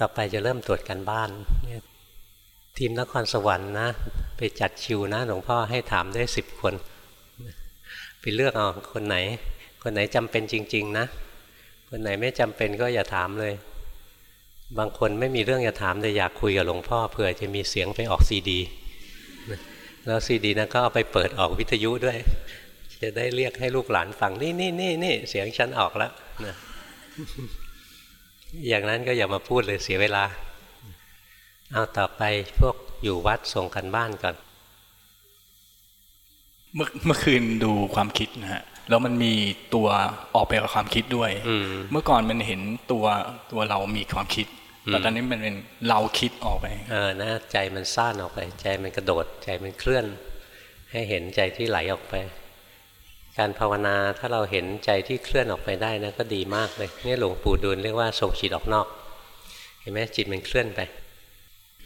ต่อไปจะเริ่มตรวจกันบ้าน ทีมนครสวรรค์นะ ไปจัดคิวนะหลวงพ่อให้ถามได้สิบคน ไปเลือกเอาคนไหน คนไหนจำเป็นจริง ๆ นะ คนไหนไม่จำเป็นก็อย่าถามเลย บางคนไม่มีเรื่องจะถามแต่อยากคุยกับหลวงพ่อเผื่อจะมีเสียงไปออกซีดี แล้วซีดีนั้นก็เอาไปเปิดออกวิทยุด้วย จะได้เรียกให้ลูกหลานฟังนี่นี่นี่นี่เสียงฉันออกแล้วนะ อย่างนั้นก็อย่ามาพูดเลยเสียเวลา เอาต่อไปพวกอยู่วัดส่งกันบ้านก่อน เมื่อเมื่อคืนดูความคิดนะฮะแล้วมันมีตัวออกไปกับความคิดด้วยเมื่อก่อนมันเห็นตัวตัวเรามีความคิดแต่ตอนนี้มันเป็นเราคิดออกไป เออนะใจมันซ่านออกไป ใจมันกระโดด ใจมันเคลื่อน ให้เห็นใจที่ไหลออกไป การภาวนาถ้าเราเห็นใจที่เคลื่อนออกไปได้นะก็ดีมากเลยนี่หลวงปู่ดูลเรียกว่าส่งจิตออกนอก เห็นไหมจิตมันเคลื่อนไป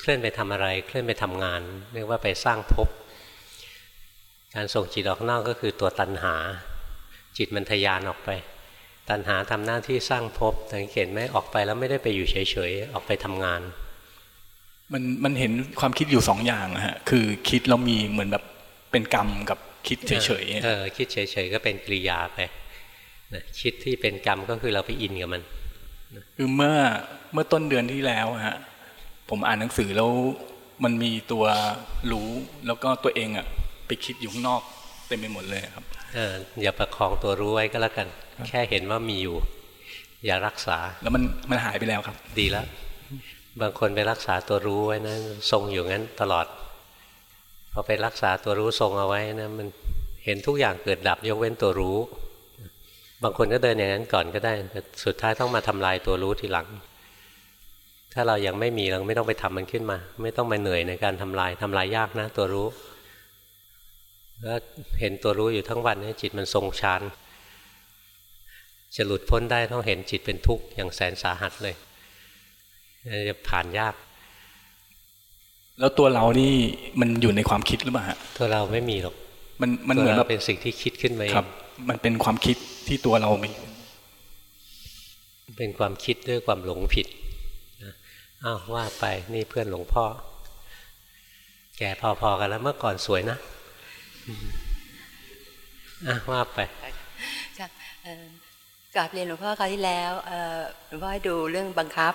เคลื่อนไปทำอะไร เคลื่อนไปทำงาน เรียกว่าไปสร้างภพการส่งจิตออกนอกก็คือตัวตัณหา จิตมันทยานออกไป ตัณหาทำหน้าที่สร้างภพสังเกตไหมออกไปแล้วไม่ได้ไปอยู่เฉยๆออกไปทำงานมันมันเห็นความคิดอยู่สองอย่างฮะคือคิดแล้วมีเหมือนแบบเป็นกรรมกับ คิดเฉยๆเออคิดเฉยๆก็เป็นกิริยาไปนะคิดที่เป็นกรรมก็คือเราไปอินกับมันคือเมื่อเมื่อต้นเดือนที่แล้วฮะผมอ่านหนังสือแล้วมันมีตัวรู้แล้วก็ตัวเองอะไปคิดอยู่ข้างนอกเต็มไปหมดเลยครับเอออย่าประคองตัวรู้ไว้ก็แล้วกัน แค่เห็นว่ามีอยู่ อย่ารักษา แล้วมันมันหายไปแล้วครับ ดีแล้ว บางคนไปรักษาตัวรู้ไว้นะทรงอยู่งั้นตลอดพ อไปรักษาตัวรู้ทรงเอาไว้นะมันเห็นทุกอย่างเกิดดับยกเว้นตัวรู้ บางคนก็เดินอย่างนั้นก่อนก็ได้แต่สุดท้ายต้องมาทำลายตัวรู้ทีหลัง ถ้าเรายังไม่มีเราไม่ต้องไปทำมันขึ้นมา ไม่ต้องมาเหนื่อยในการทำลายทำลายยากนะ ตัวรู้แล้วเห็นตัวรู้อยู่ทั้งวันนี้จิตมันทรงฌานจะหลุดพ้นได้ต้องเห็นจิตเป็นทุกข์อย่างแสนสาหัสเลยจะผ่านยาก แล้วตัวเรานี่มันอยู่ในความคิดหรือเปล่าฮะตัวเราไม่มีหรอกมันมันเหมือนแบบเป็นสิ่งที่คิดขึ้นมาเองครับ มันเป็นความคิดที่ตัวเรามี เป็นความคิดด้วยความหลงผิดอ้าวว่าไปนี่เพื่อนหลวงพ่อ แก่พอๆกันแล้วเมื่อก่อนสวยนะอะว่าไปครับกราบเรียนหลวงพ่อคราวที่แล้วหลวงพ่อให้ดูเรื่องบังคับ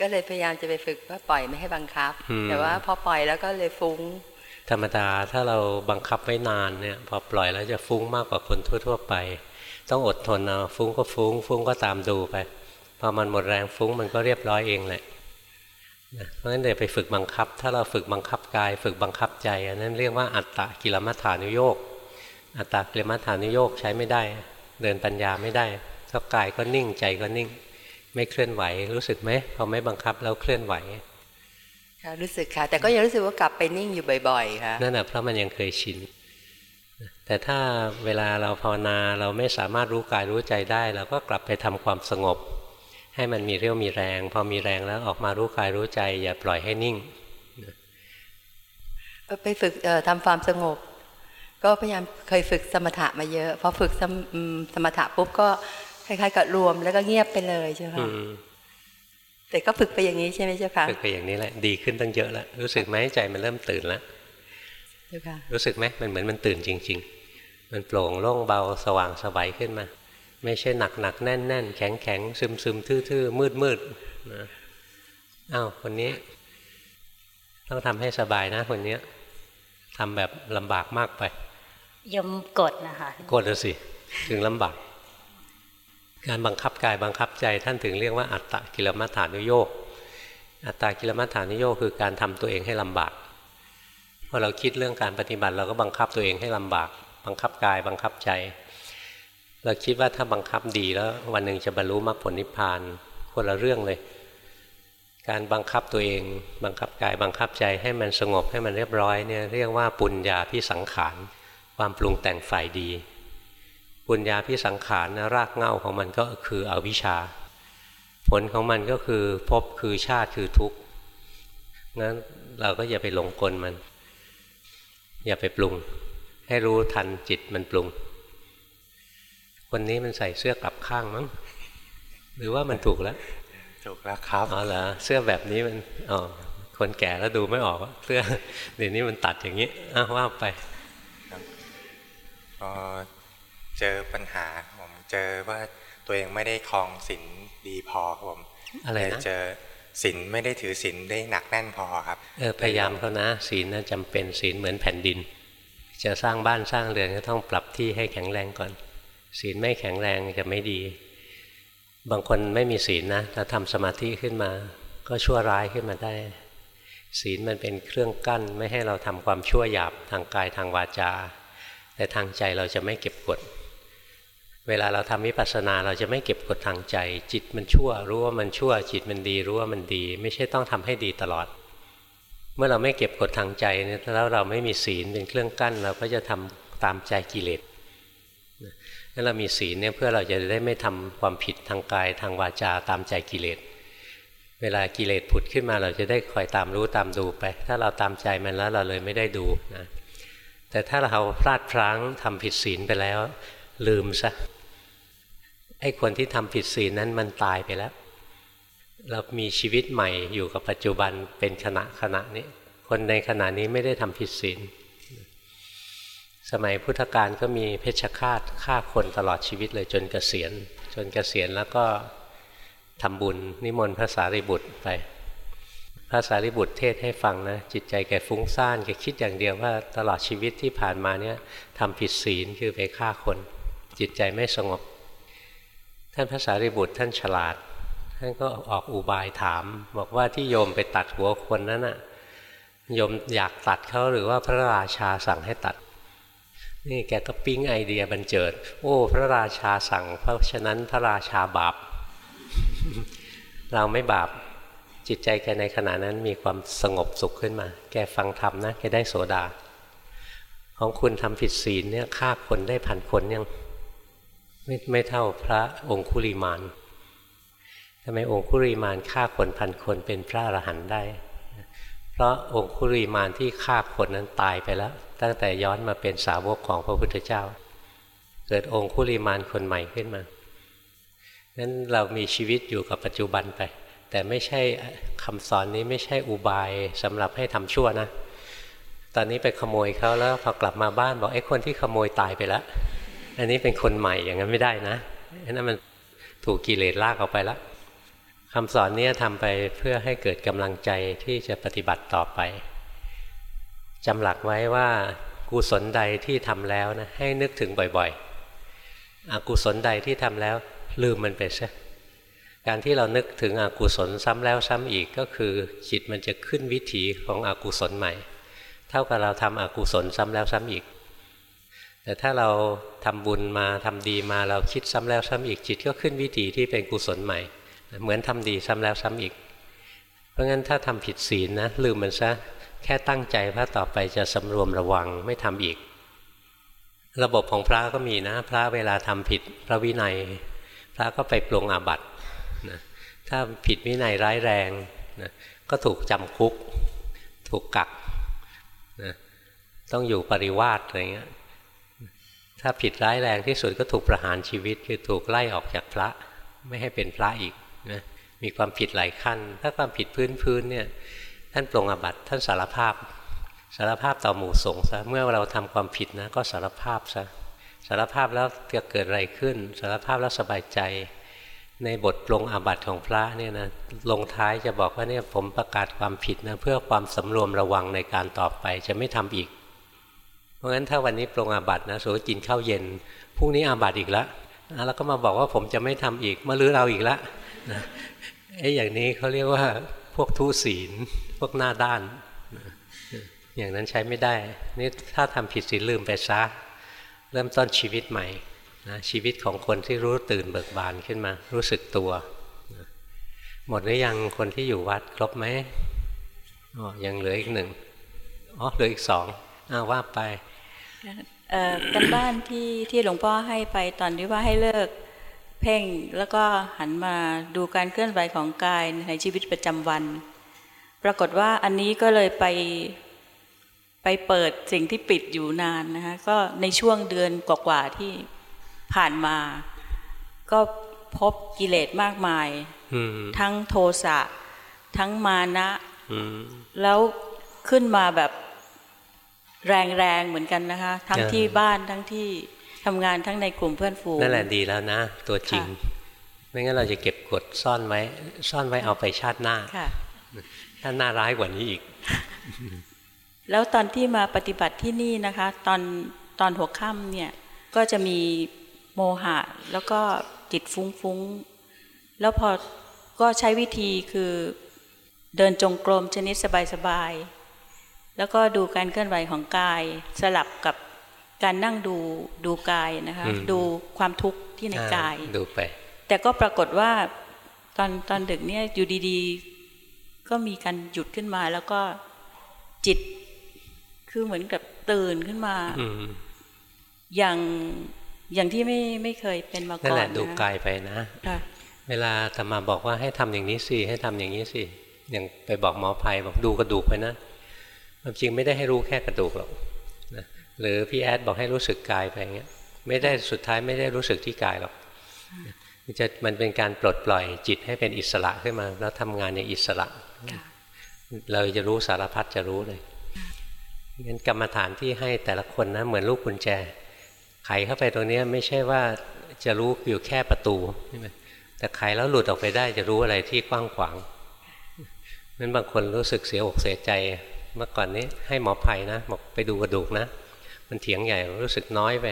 ก็เลยพยายามจะไปฝึกว่าปล่อยไม่ให้บังคับ แต่ว่าพอปล่อยแล้วก็เลยฟุ้ง ธรรมดาถ้าเราบังคับไว้นานเนี่ยพอปล่อยแล้วจะฟุ้งมากกว่าคนทั่ว ๆ ไป ต้องอดทนเอาฟุ้งก็ฟุ้ง ฟุ้งก็ตามดูไปพอมันหมดแรงฟุ้งมันก็เรียบร้อยเองแหละเพราะฉะนั้นเดี๋ยวไปฝึกบังคับ ถ้าเราฝึกบังคับกาย ฝึกบังคับใจอันนั้นเรียกว่าอัตตะกิลมัฏฐานุโยกอัตตะกิลมัฏฐานุโยกใช้ไม่ได้ เดินปัญญาไม่ได้ถ้ากายก็นิ่งใจก็นิ่ง ไม่เคลื่อนไหว รู้สึกไหมพอไม่บังคับแล้วเคลื่อนไหวค่ะรู้สึกค่ะ แต่ก็ยังรู้สึกว่ากลับไปนิ่งอยู่บ่อยๆค่ะนั่นแหะเพราะมันยังเคยชินแต่ถ้าเวลาเราภาวนาเราไม่สามารถรู้กายรู้ใจได้เราก็กลับไปทำความสงบ ให้มันมีเรี่ยวมีแรง พอมีแรงแล้วออกมารู้กายรู้ใจ อย่าปล่อยให้นิ่งไปฝึกทำความสงบ ก็พยายามเคยฝึกสมถะมาเยอะพอฝึกสมสมถะปุ๊บก็ คล้ายๆกับรวมแล้วก็เงียบไปเลยใช่ไหมแต่ก็ฝึกไปอย่างนี้ใช่ไหมเจ้าค่ะฝึกไปอย่างนี้แหละดีขึ้นตั้งเยอะแล้วรู้สึกไหมใจมันเริ่มตื่นแล้วรู้สึกไหมมันเหมือนมันตื่นจริง ๆ มันโปร่งโล่งเบาสว่างสบายขึ้นมา ไม่ใช่หนักหนักแน่นแน่นแข็งแข็งซึมซึมทื่อๆมืดมืดนะอ้าวคนนี้ ต้องทำให้สบายนะ คนนี้ทำแบบลำบากมากไปยมกดนะคะกดสิ ถึงลำบาก การบังคับกายบังคับใจท่านถึงเรียกว่าอัตตะกิลมัฐานุโยกอัตตากิลมัฐานุโยกคือการทำตัวเองให้ลำบากพอเราคิดเรื่องการปฏิบัติเราก็บังคับตัวเองให้ลำบาก บังคับกายบังคับใจ เราคิดว่าถ้าบังคับดีแล้ว วันหนึ่งจะบรรลุมรรคผลนิพพานคนละเรื่องเลย การบังคับตัวเอง บังคับกายบังคับใจให้มันสงบให้มันเรียบร้อยเนี่ยเรียกว่าปุญญาพิสังขารความปรุงแต่งฝ่ายดี ปุญญาพิสังขารนะรากเหง้าของมันก็คืออวิชชา ผลของมันก็คือพบคือชาติคือทุกข์งั้นเราก็อย่าไปหลงกลมัน อย่าไปปรุง ให้รู้ทันจิตมันปรุง คนนี้มันใส่เสื้อกลับข้างมั้งหรือว่ามันถูกแล้วถูกแล้วครับอ๋อเหรอเสื้อแบบนี้มันอ๋อคนแก่แล้วดูไม่ออกเสื้อเดี๋ยวนี้มันตัดอย่างนี้อ้าว่าไปพอ เจอปัญหาผมเจอว่าตัวเองไม่ได้คลองศีลดีพอผมอะไรนะเจอศีลไม่ได้ถือศีลได้หนักแน่นพอครับเออพยายามเขานะศีลน่าจำเป็นศีลเหมือนแผ่นดิน จะสร้างบ้านสร้างเรือนก็ต้องปรับที่ให้แข็งแรงก่อน ศีลไม่แข็งแรงจะไม่ดี บางคนไม่มีศีลนะถ้าทำสมาธิขึ้นมา ก็ชั่วร้ายขึ้นมาได้ ศีลมันเป็นเครื่องกั้นไม่ให้เราทำความชั่วหยาบทางกายทางวาจา แต่ทางใจเราจะไม่เก็บกด เวลาเราทำวิปัสสนาเราจะไม่เก็บกดทางใจ จิตมันชั่ว รู้ว่ามันชั่ว จิตมันดี รู้ว่ามันดี ไม่ใช่ต้องทำให้ดีตลอด เมื่อเราไม่เก็บกดทางใจเนี่ยแล้วเราไม่มีศีลเป็นเครื่องกั้น เราก็จะทำตามใจกิเลสถ้าเรามีศีลเนี่ยเพื่อเราจะได้ไม่ทำความผิดทางกายทางวาจาตามใจกิเลสเวลากิเลสผุดขึ้นมาเราจะได้คอยตามรู้ตามดูไป ถ้าเราตามใจมันแล้วเราเลยไม่ได้ดูนะแต่ถ้าเราพลาดพลั้งทำผิดศีลไปแล้ว ลืมซะ ไอ้คนที่ทำผิดศีลนั้นมันตายไปแล้ว เรามีชีวิตใหม่อยู่กับปัจจุบันเป็นขณะขณะนี้ คนในขณะนี้ไม่ได้ทำผิดศีล สมัยพุทธกาลก็มีเพชฌฆาตฆ่าคนตลอดชีวิตเลยจนเกษียณ จนเกษียณแล้วก็ทำบุญนิมนต์พระสารีบุตรไปพระสารีบุตรเทศให้ฟังนะจิตใจแกฟุ้งซ่านแกคิดอย่างเดียวว่าตลอดชีวิตที่ผ่านมาเนี่ยทำผิดศีลคือไปฆ่าคน จิตใจไม่สงบ ท่านพระสารีบุตรท่านฉลาด ท่านก็ออกอุบายถาม บอกว่าที่โยมไปตัดหัวคนนั้นน่ะโยมอยากตัดเขาหรือว่าพระราชาสั่งให้ตัด นี่แกก็ปิ๊งไอเดียบันเจิด โอ้ พระราชาสั่ง เพราะฉะนั้นพระราชาบาป เราไม่บาปจิตใจแกในขณะนั้นมีความสงบสุขขึ้นมา แกฟังธรรมนะ แกได้โสดา ของคุณทำผิดศีลเนี่ยฆ่าคนได้พันคนยัง ไม่ไม่เท่าพระองคุลิมานทำไมองคุลิมานฆ่าคนพันคนเป็นพระอรหันต์ได้ เพราะองคุลิมานที่ฆ่าคนนั้นตายไปแล้ว ตั้งแต่ย้อนมาเป็นสาวกของพระพุทธเจ้า เกิดองคุลิมานคนใหม่ขึ้นมานั้นเรามีชีวิตอยู่กับปัจจุบันไป แต่ไม่ใช่คำสอนนี้ไม่ใช่อุบายสำหรับให้ทำชั่วนะ ตอนนี้ไปขโมยเขาแล้วพอกลับมาบ้านบอกไอ้คนที่ขโมยตายไปแล้ว อันนี้เป็นคนใหม่อย่างนั้นไม่ได้นะนั่นมันถูกกิเลสลากออกไปแล้วคำสอนนี้ทำไปเพื่อให้เกิดกำลังใจที่จะปฏิบัติต่อไปจำหลักไว้ว่ากุศลใดที่ทำแล้วนะให้นึกถึงบ่อยๆอกุศลใดที่ทำแล้วลืมมันไปซะการที่เรานึกถึงอกุศลซ้ำแล้วซ้ำอีกก็คือ จิตมันจะขึ้นวิถีของอกุศลใหม่ เท่ากับเราทำอกุศลซ้ำแล้วซ้ำอีก แต่ถ้าเราทำบุญมาทำดีมาเราคิดซ้ำแล้วซ้ำอีกจิตก็ขึ้นวิถีที่เป็นกุศลใหม่ เหมือนทำดีซ้ำแล้วซ้ำอีก เพราะงั้นถ้าทำผิดศีลนะลืมมันซะแค่ตั้งใจว่าต่อไปจะสำรวมระวังไม่ทำอีก ระบบของพระก็มีนะ พระเวลาทำผิดพระวินัย พระก็ไปปลงอาบัตินะถ้าผิดวินัยร้ายแรงนะก็ถูกจำคุก ถูกกักนะต้องอยู่ปริวาสอะไรเงี้ย ถ้าผิดร้ายแรงที่สุดก็ถูกประหารชีวิต คือถูกไล่ออกจากพระไม่ให้เป็นพระอีกนะมีความผิดหลายขั้น ถ้าความผิดพื้นพื้นเนี่ยท่านปรงอบัตท่านสารภาพ สารภาพต่อหมู่สงฆ์ซะเมื่อเราทำความผิดนะก็สารภาพซะสารภาพแล้วจะเกิดอะไรขึ้น สารภาพแล้วสบายใจ ในบทปรงอาบัติของพระเนี่ยนะลงท้ายจะบอกว่าเนี่ยผมประกาศความผิดนะเพื่อความสำรวมระวังในการต่อไปจะไม่ทำอีก เพราะงั้นถ้าวันนี้ปรงอาบัตินะสมมติกินข้าวเย็นพรุ่งนี้อาบัติอีกแล้วแล้วก็มาบอกว่าผมจะไม่ทำอีกมาลื้อเราอีกแล้วไอ้อย่างนี้เขาเรียกว่าพวกทุศีลพวกหน้าด้าน อย่างนั้นใช้ไม่ได้ นี่ถ้าทำผิดศีลลืมไปซะเริ่มต้นชีวิตใหม่นะชีวิตของคนที่รู้ตื่นเบิกบานขึ้นมา รู้สึกตัวหมดหรือยังคนที่อยู่วัดครบไหมอ๋อยังเหลืออีกหนึ่งอ๋อเหลืออีกสองอ้าว่าไป กันบ้านที่ที่หลวงพ่อให้ไปตอนที่ว่าให้เลิกเพ่งแล้วก็หันมาดูการเคลื่อนไหวของกายในชีวิตประจำวัน ปรากฏว่าอันนี้ก็เลยไปไปเปิดสิ่งที่ปิดอยู่นานนะคะก็ในช่วงเดือนกว่าๆที่ผ่านมา ก็พบกิเลสมากมาย ทั้งโทสะ ทั้งมานะอืมแล้วขึ้นมาแบบ แรงๆเหมือนกันนะคะ ทั้งเออที่บ้านทั้งที่ทำงานทั้งในกลุ่มเพื่อนฝูงนั่นแหละดีแล้วนะ ตัวจริงค่ะไม่งั้นเราจะเก็บกดซ่อนไว้ ซ่อนไว้เอาไปชาติหน้าค่ะชาติหน้าร้ายกว่านี้อีก แล้วตอนที่มาปฏิบัติที่นี่นะคะ ตอนตอนหัวค่ำเนี่ยก็จะมีโมหะ แล้วก็จิตฟุ้งๆ แล้วพอก็ใช้วิธีคือเดินจงกรมชนิดสบายๆ แล้วก็ดูการเคลื่อนไหวของกาย สลับกับการนั่งดูดูกายนะคะอืมดูความทุกข์ที่ในกายดูไป แต่ก็ปรากฏว่าตอนตอนดึกเนี่ยอยู่ดีๆ ก็มีการหยุดขึ้นมาแล้วก็จิต คือเหมือนกับตื่นขึ้นมาอืมอย่างอย่างที่ไม่ไม่เคยเป็นมานั่นก่อแหนละดูนะกายไปนะค่ะเวลาธรรมาบอกว่าให้ทำอย่างนี้สิให้ทำอย่างนี้สิอย่างไปบอกหมอภัยบอกดูกระดูกไปนะ ความจริงไม่ได้ให้รู้แค่กระดูกหรอกนะหรือพี่แอดบอกให้รู้สึกกายไปอย่างเงี้ยไม่ได้สุดท้ายไม่ได้รู้สึกที่กายหรอกมันจะมันเป็นการปลดปล่อยจิตให้เป็นอิสระขึ้นมา แล้วทำงานอย่างอิสระ เราจะรู้สารพัดจะรู้เลยงั้นกรรมฐานที่ให้แต่ละคนนะเหมือนลูกกุญแจ ไขเข้าไปตรงนี้ไม่ใช่ว่าจะรู้อยู่แค่ประตูใช่ไหมแต่ไขแล้วหลุดออกไปได้จะรู้อะไรที่กว้างขวางนั้นบางคนรู้สึกเสียอกเสียใจ เมื่อก่อนนี้ให้หมอภัยนะบอกไปดูกระดูกนะ มันเถียงใหญ่รู้สึกน้อยไป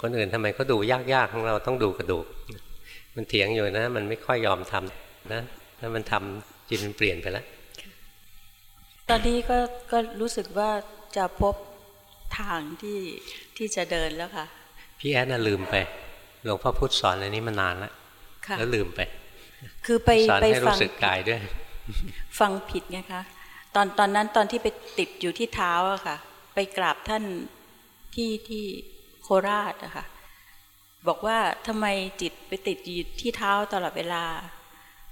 คนอื่นทำไมเขาดูยากๆของเราต้องดูกระดูก มันเถียงอยู่นะ มันไม่ค่อยยอมทำนะถ้ามันทำจิตมันเปลี่ยนไปแล้วตอนนี้ก็ก็รู้สึกว่าจะพบทางที่ที่จะเดินแล้วค่ะ พี่แอดน่ะลืมไปหลวงพ่อพุธสอนอันนี้มานานแล้วค่ะแล้วลืมไป คือไปสอนไปให้ฟัรู้งสึกกายด้วย ฟังผิดไงคะ ตอนตอนนั้นตอนที่ไปติดอยู่ที่เท้าอะค่ะ ไปกราบท่านที่ที่โคราชอะค่ะ บอกว่าทำไมจิตไปติดอยู่ที่เท้าตลอดเวลา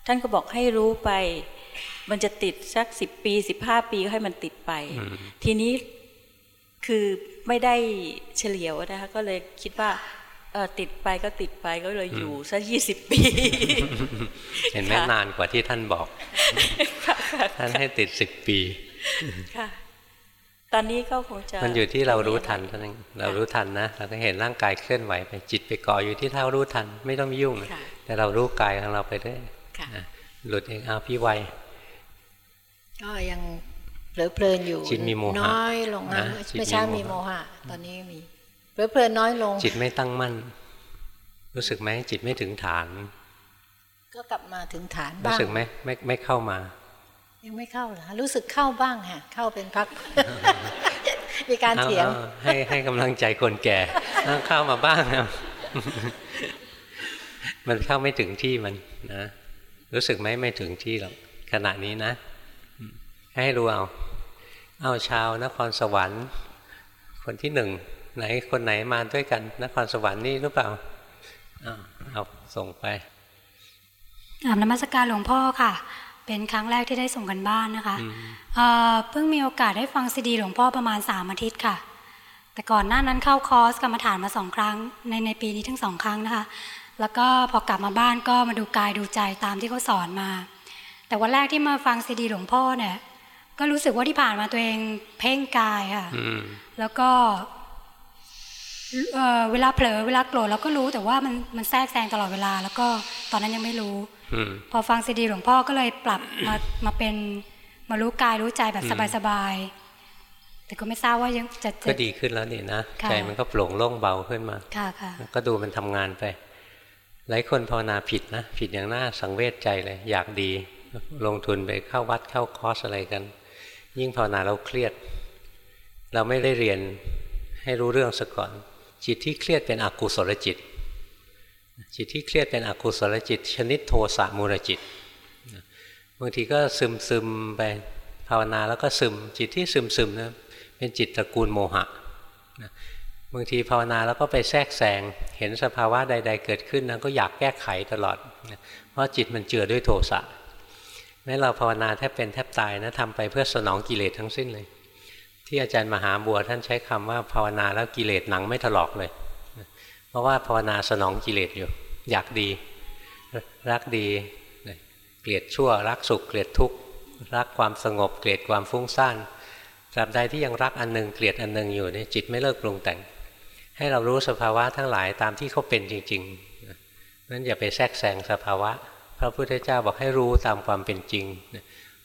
ท่านก็บอกให้รู้ไป มันจะติดสักสิบปีสิบห้าปีก็ให้มันติดไปอืมทีนี้คือไม่ได้เฉลียวนะคะก็เลยคิดว่า เออติดไปก็ติดไปก็เลยอยู่สักยี่สิบปี เห็นไหมค่ะนานกว่าที่ท่านบอก ท่านให้ติดสิบปีค่ะตอนนี้ก็คงจะมันอยู่ที่เรารู้ทันเท่านั้นเรารู้ทันนะเราก็เห็นร่างกายเคลื่อนไหวไปจิตไปเกาะอยู่ที่เท้ารู้ทันไม่ต้องยุ่งค่ะแต่เรารู้กายของเราไปเรื่อยค่ะนะหลุดเองเอาพี่ไวก็ยังเผลอเพลินอยู่จิตมีโมหะน้อยลงนะนะจิตไม่ใช่มีมีโมโมหะหะ ตอนนี้มี เผลอเพลินน้อยลง จิตไม่ตั้งมั่น รู้สึกไหมจิตไม่ถึงฐาน ก็กลับมาถึงฐานรู้บ้างสึกไหมไม่ไม่เข้ามา ยังไม่เข้าเหรอรู้สึกเข้าบ้างฮะเข้าเป็นพัก มีการเถียงอาอาให้ให้กำลังใจคนแก่เอาเข้ามาบ้างเอามันเข้าไม่ถึงที่มันนะรู้สึกไหมไม่ถึงที่หรอกขณะนี้นะอืมให้รู้เอา เอาชาวนครสวรรค์ คนที่หนึ่ง ไหนคนไหนมาด้วยกันนครสวรรค์นี่หรือเปล่าเอาเอาส่งไปกราบนมัสการหลวงพ่อค่ะ เป็นครั้งแรกที่ได้ส่งกันบ้านนะคะอืมเอ่อเพิ่งมีโอกาสได้ฟังซีดีหลวงพ่อประมาณสามอาทิตย์ค่ะ แต่ก่อนหน้านั้นเข้าคอร์สกรรมฐานมาสองครั้ง ในในปีนี้ทั้งสองครั้งนะคะ แล้วก็พอกลับมาบ้านก็มาดูกายดูใจตามที่เขาสอนมา แต่วันแรกที่มาฟังซีดีหลวงพ่อเนี่ย ก็รู้สึกว่าที่ผ่านมาตัวเองเพ่งกายค่ะอืมแล้วก็ เอ่อเวลาเผลอเวลาโกรธเราก็รู้แต่ว่ามันมันแทรกแซงตลอดเวลา แล้วก็ตอนนั้นยังไม่รู้อืมพอฟังซีดีหลวงพ่อก็เลยปรับมามาเป็นมารู้กายรู้ใจแบบสบายๆแต่ก็ไม่ทราบว่ายังจะจะก็ดีขึ้นแล้วนี่นะค่ะใจมันก็โปร่งโล่งเบาขึ้นมาค่ะค่ะก็ดูมันทำงานไป หลายคนภาวนาผิดนะผิดอย่างน่าสังเวชใจเลย อยากดีลงทุนไปเข้าวัดเข้าคอร์สอะไรกัน ยิ่งภาวนาเราเครียด เราไม่ได้เรียนให้รู้เรื่องซะก่อน จิตที่เครียดเป็นอกุศลจิต จิตที่เครียดเป็นอกุศลจิต ชนิดโทสะมูลจิตบางทีก็ซึมซึมไปภาวนาแล้วก็ซึม จิตที่ซึมซึมนะเป็นจิตตระกูลโมหะบางทีภาวนาแล้วก็ไปแทรกแซงเห็นสภาวะใด ๆ เกิดขึ้นนะก็อยากแก้ไขตลอด เพราะจิตมันเจือด้วยโทสะแม้เราภาวนาแทบเป็นแทบตายนะทำไปเพื่อสนองกิเลสทั้งสิ้นเลย ที่อาจารย์มหาบัวท่านใช้คำว่าภาวนาแล้วกิเลสหนังไม่ถลอกเลย เพราะว่าภาวนาสนองกิเลสอยู่ อยากดี รักดีเกลียดชั่ว รักสุขเกลียดทุกข์รักความสงบเกลียดความฟุ้งซ่านตราบใดที่ยังรักอันหนึ่งเกลียดอันหนึ่งอยู่เนี่ยจิตไม่เลิกปรุงแต่ง ให้เรารู้สภาวะทั้งหลายตามที่เขาเป็นจริงๆนั้นอย่าไปแทรกแซงสภาวะ พระพุทธเจ้าบอกให้รู้ตามความเป็นจริง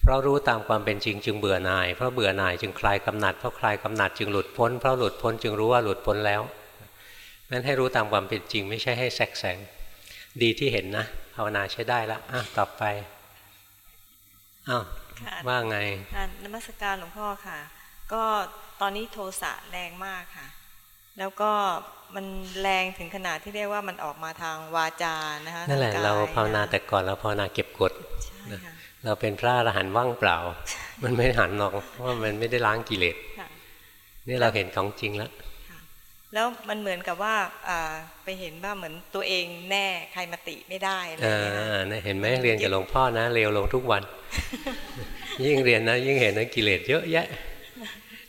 เพราะรู้ตามความเป็นจริงจึงเบื่อหน่าย เพราะเบื่อหน่ายจึงคลายกำหนัด เพราะคลายกำหนัดจึงหลุดพ้น เพราะหลุดพ้นจึงรู้ว่าหลุดพ้นแล้วนั้นให้รู้ตามความเป็นจริง ไม่ใช่ให้แทรกแซงดีที่เห็นนะภาวนาใช้ได้แล้วอะต่อไปอ้าวว่าไงนมัสการหลวงพ่อค่ะ ก็ตอนนี้โทสะแรงมากค่ะ แล้วก็มันแรงถึงขนาดที่เรียกว่ามันออกมาทางวาจานะคะนั่นแหละเราภาวนาแต่ก่อนเราภาวนาเก็บกด เราเป็นพระอรหันต์ว่างเปล่า มันไม่หันหรอกเพราะมันไม่ได้ล้างกิเลสนี่เราเห็นของจริงแล้วแล้วมันเหมือนกับว่าไปเห็นว่าเหมือนตัวเองแน่ใครมาติไม่ได้อะไรอย่างเงี้ยเห็นไหมเรียนกับหลวงพ่อนะเร็วลงทุกวัน ยิ่งเรียนนะ ยิ่งเห็นนะกิเลสเยอะแยะ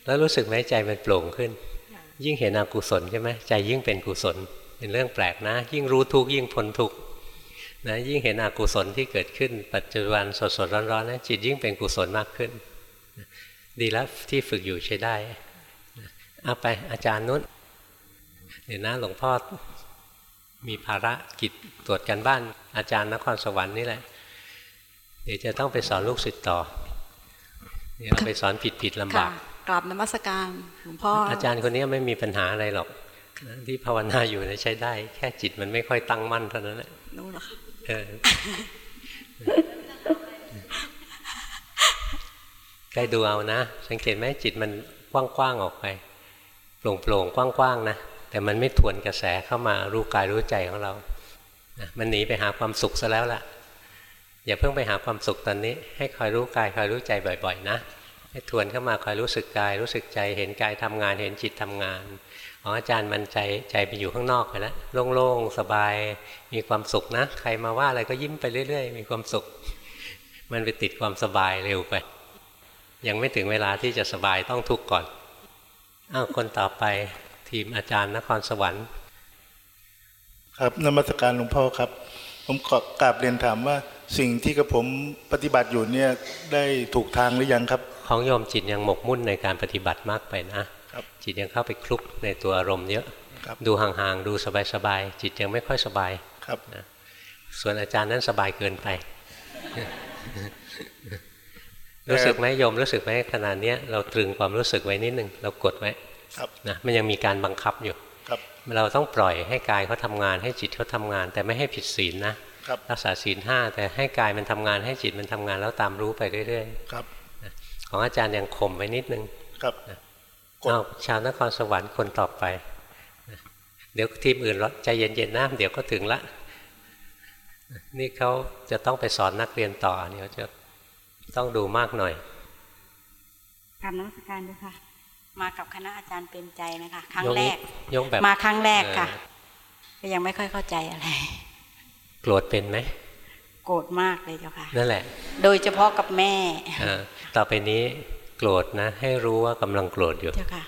แล้วรู้สึกไหมใจมันโปร่งขึ้น ยิ่งเห็นอกุศลใช่ไหมใจยิ่งเป็นกุศล เป็นเรื่องแปลกนะ ยิ่งรู้ทุกยิ่งพ้นทุก นะยิ่งเห็นอกุศลที่เกิดขึ้น ปัจจุบันสดสดร้อนๆนะจิตยิ่งเป็นกุศลมากขึ้น ดีแล้วที่ฝึกอยู่ใช้ได้เอาไปอาจารย์นุ้นเดี๋ยวนะหลวงพ่อมีภารกิจตรวจกันบ้าน อาจารย์นครสวรรค์นี่แหละ เดี๋ยวจะต้องไปสอนลูกศิษย์ต่อเดี๋ยวไปสอนผิดผิดลำบากกราบนมัสการหลวงพ่ออาจารย์คนนี้ไม่มีปัญหาอะไรหรอกที่ภาวนาอยู่ใช้ได้ แค่จิตมันไม่ค่อยตั้งมั่นเท่านั้นแหละนู้หรอ ใกล้ดูเอานะ สังเกตไหมจิตมันกว้างๆออกไปโปร่งๆกว้างๆนะแต่มันไม่ทวนกระแสเข้ามารู้กายรู้ใจของเรานะมันหนีไปหาความสุขซะแล้วล่ะ อย่าเพิ่งไปหาความสุขตอนนี้ ให้คอยรู้กายคอยรู้ใจบ่อย ๆ นะให้ทวนเข้ามาคอยรู้สึกกาย รู้สึกใจ เห็นกายทำงาน เห็นจิตทำงาน ของอาจารย์มันใจใจไปอยู่ข้างนอกไปแล้วโล่งๆสบายมีความสุขนะ ใครมาว่าอะไรก็ยิ้มไปเรื่อย ๆ มีความสุข มันไปติดความสบายเร็วไป ยังไม่ถึงเวลาที่จะสบายต้องทุกข์ก่อนอ้าวคนต่อไปทีมอาจารย์นครสวรรค์ ครับนมัสการหลวงพ่อครับ ผมขอกราบเรียนถามว่าสิ่งที่กับผมปฏิบัติอยู่เนี่ยได้ถูกทางหรือยังครับ ของโยมจิตยังหมกมุ่นในการปฏิบัติมากไปนะ จิตยังเข้าไปคลุกในตัวอารมณ์เยอะดูห่างๆ ดูสบายๆ จิตยังไม่ค่อยสบายครับนะส่วนอาจารย์นั้นสบายเกินไป รู้สึกไหมโยมรู้สึกไหมขนาดนี้เราตรึงความรู้สึกไว้นิดหนึ่งเรากดไว้นะมันยังมีการบังคับอยู่เราต้องปล่อยให้กายเขาทางาน ให้จิตเขาทางาน แต่ไม่ให้ผิดศีลนะรักษาศีลห้าแต่ให้กายมันทำงานให้จิตมันทำงานแล้วตามรู้ไปเรื่อยๆครับของอาจารย์ยังข่มไว้นิดนึงครับ เอาชาวนครสวรรค์คนต่อไป เดี๋ยวทีมอื่นใจเย็นๆนะเดี๋ยวก็ถึงละ นี่เขาจะต้องไปสอนนักเรียนต่อ เดี๋ยวจะต้องดูมากหน่อยกรรมนักการด้วยค่ะ มากับคณะอาจารย์เป็นใจนะคะ ครั้งแรกยงแบบมาครั้งแรกค่ะก็ยังไม่ค่อยเข้าใจอะไร โกรธเป็นไหมโกรธมากเลยเจ้าค่ะ นั่นแหละ โดยเฉพาะกับแม่ต่อไปนี้ โกรธนะ ให้รู้ว่ากำลังโกรธอยู่เจ้าค่ะ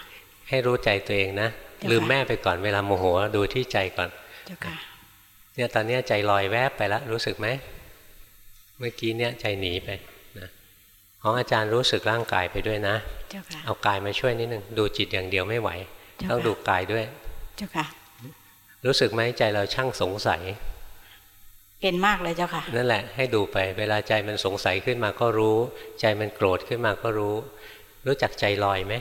ให้รู้ใจตัวเองนะ ลืมแม่ไปก่อนเวลาโมโหดูที่ใจก่อนเจ้าค่ะเนี่ยตอนนี้ใจลอยแวบไปแล้วรู้สึกไหมเมื่อกี้เนี่ยใจหนีไปของอาจารย์รู้สึกร่างกายไปด้วยนะเอากายมาช่วยนิดนึงดูจิตอย่างเดียวไม่ไหว ต้องดูกายด้วย เจ้าค่ะ รู้สึกไหมใจเราช่างสงสัย เป็นมากเลยเจ้าค่ะ นั่นแหละให้ดูไปเวลาใจมันสงสัยขึ้นมาก็รู้ ใจมันโกรธขึ้นมาก็รู้ รู้จักใจลอยไหม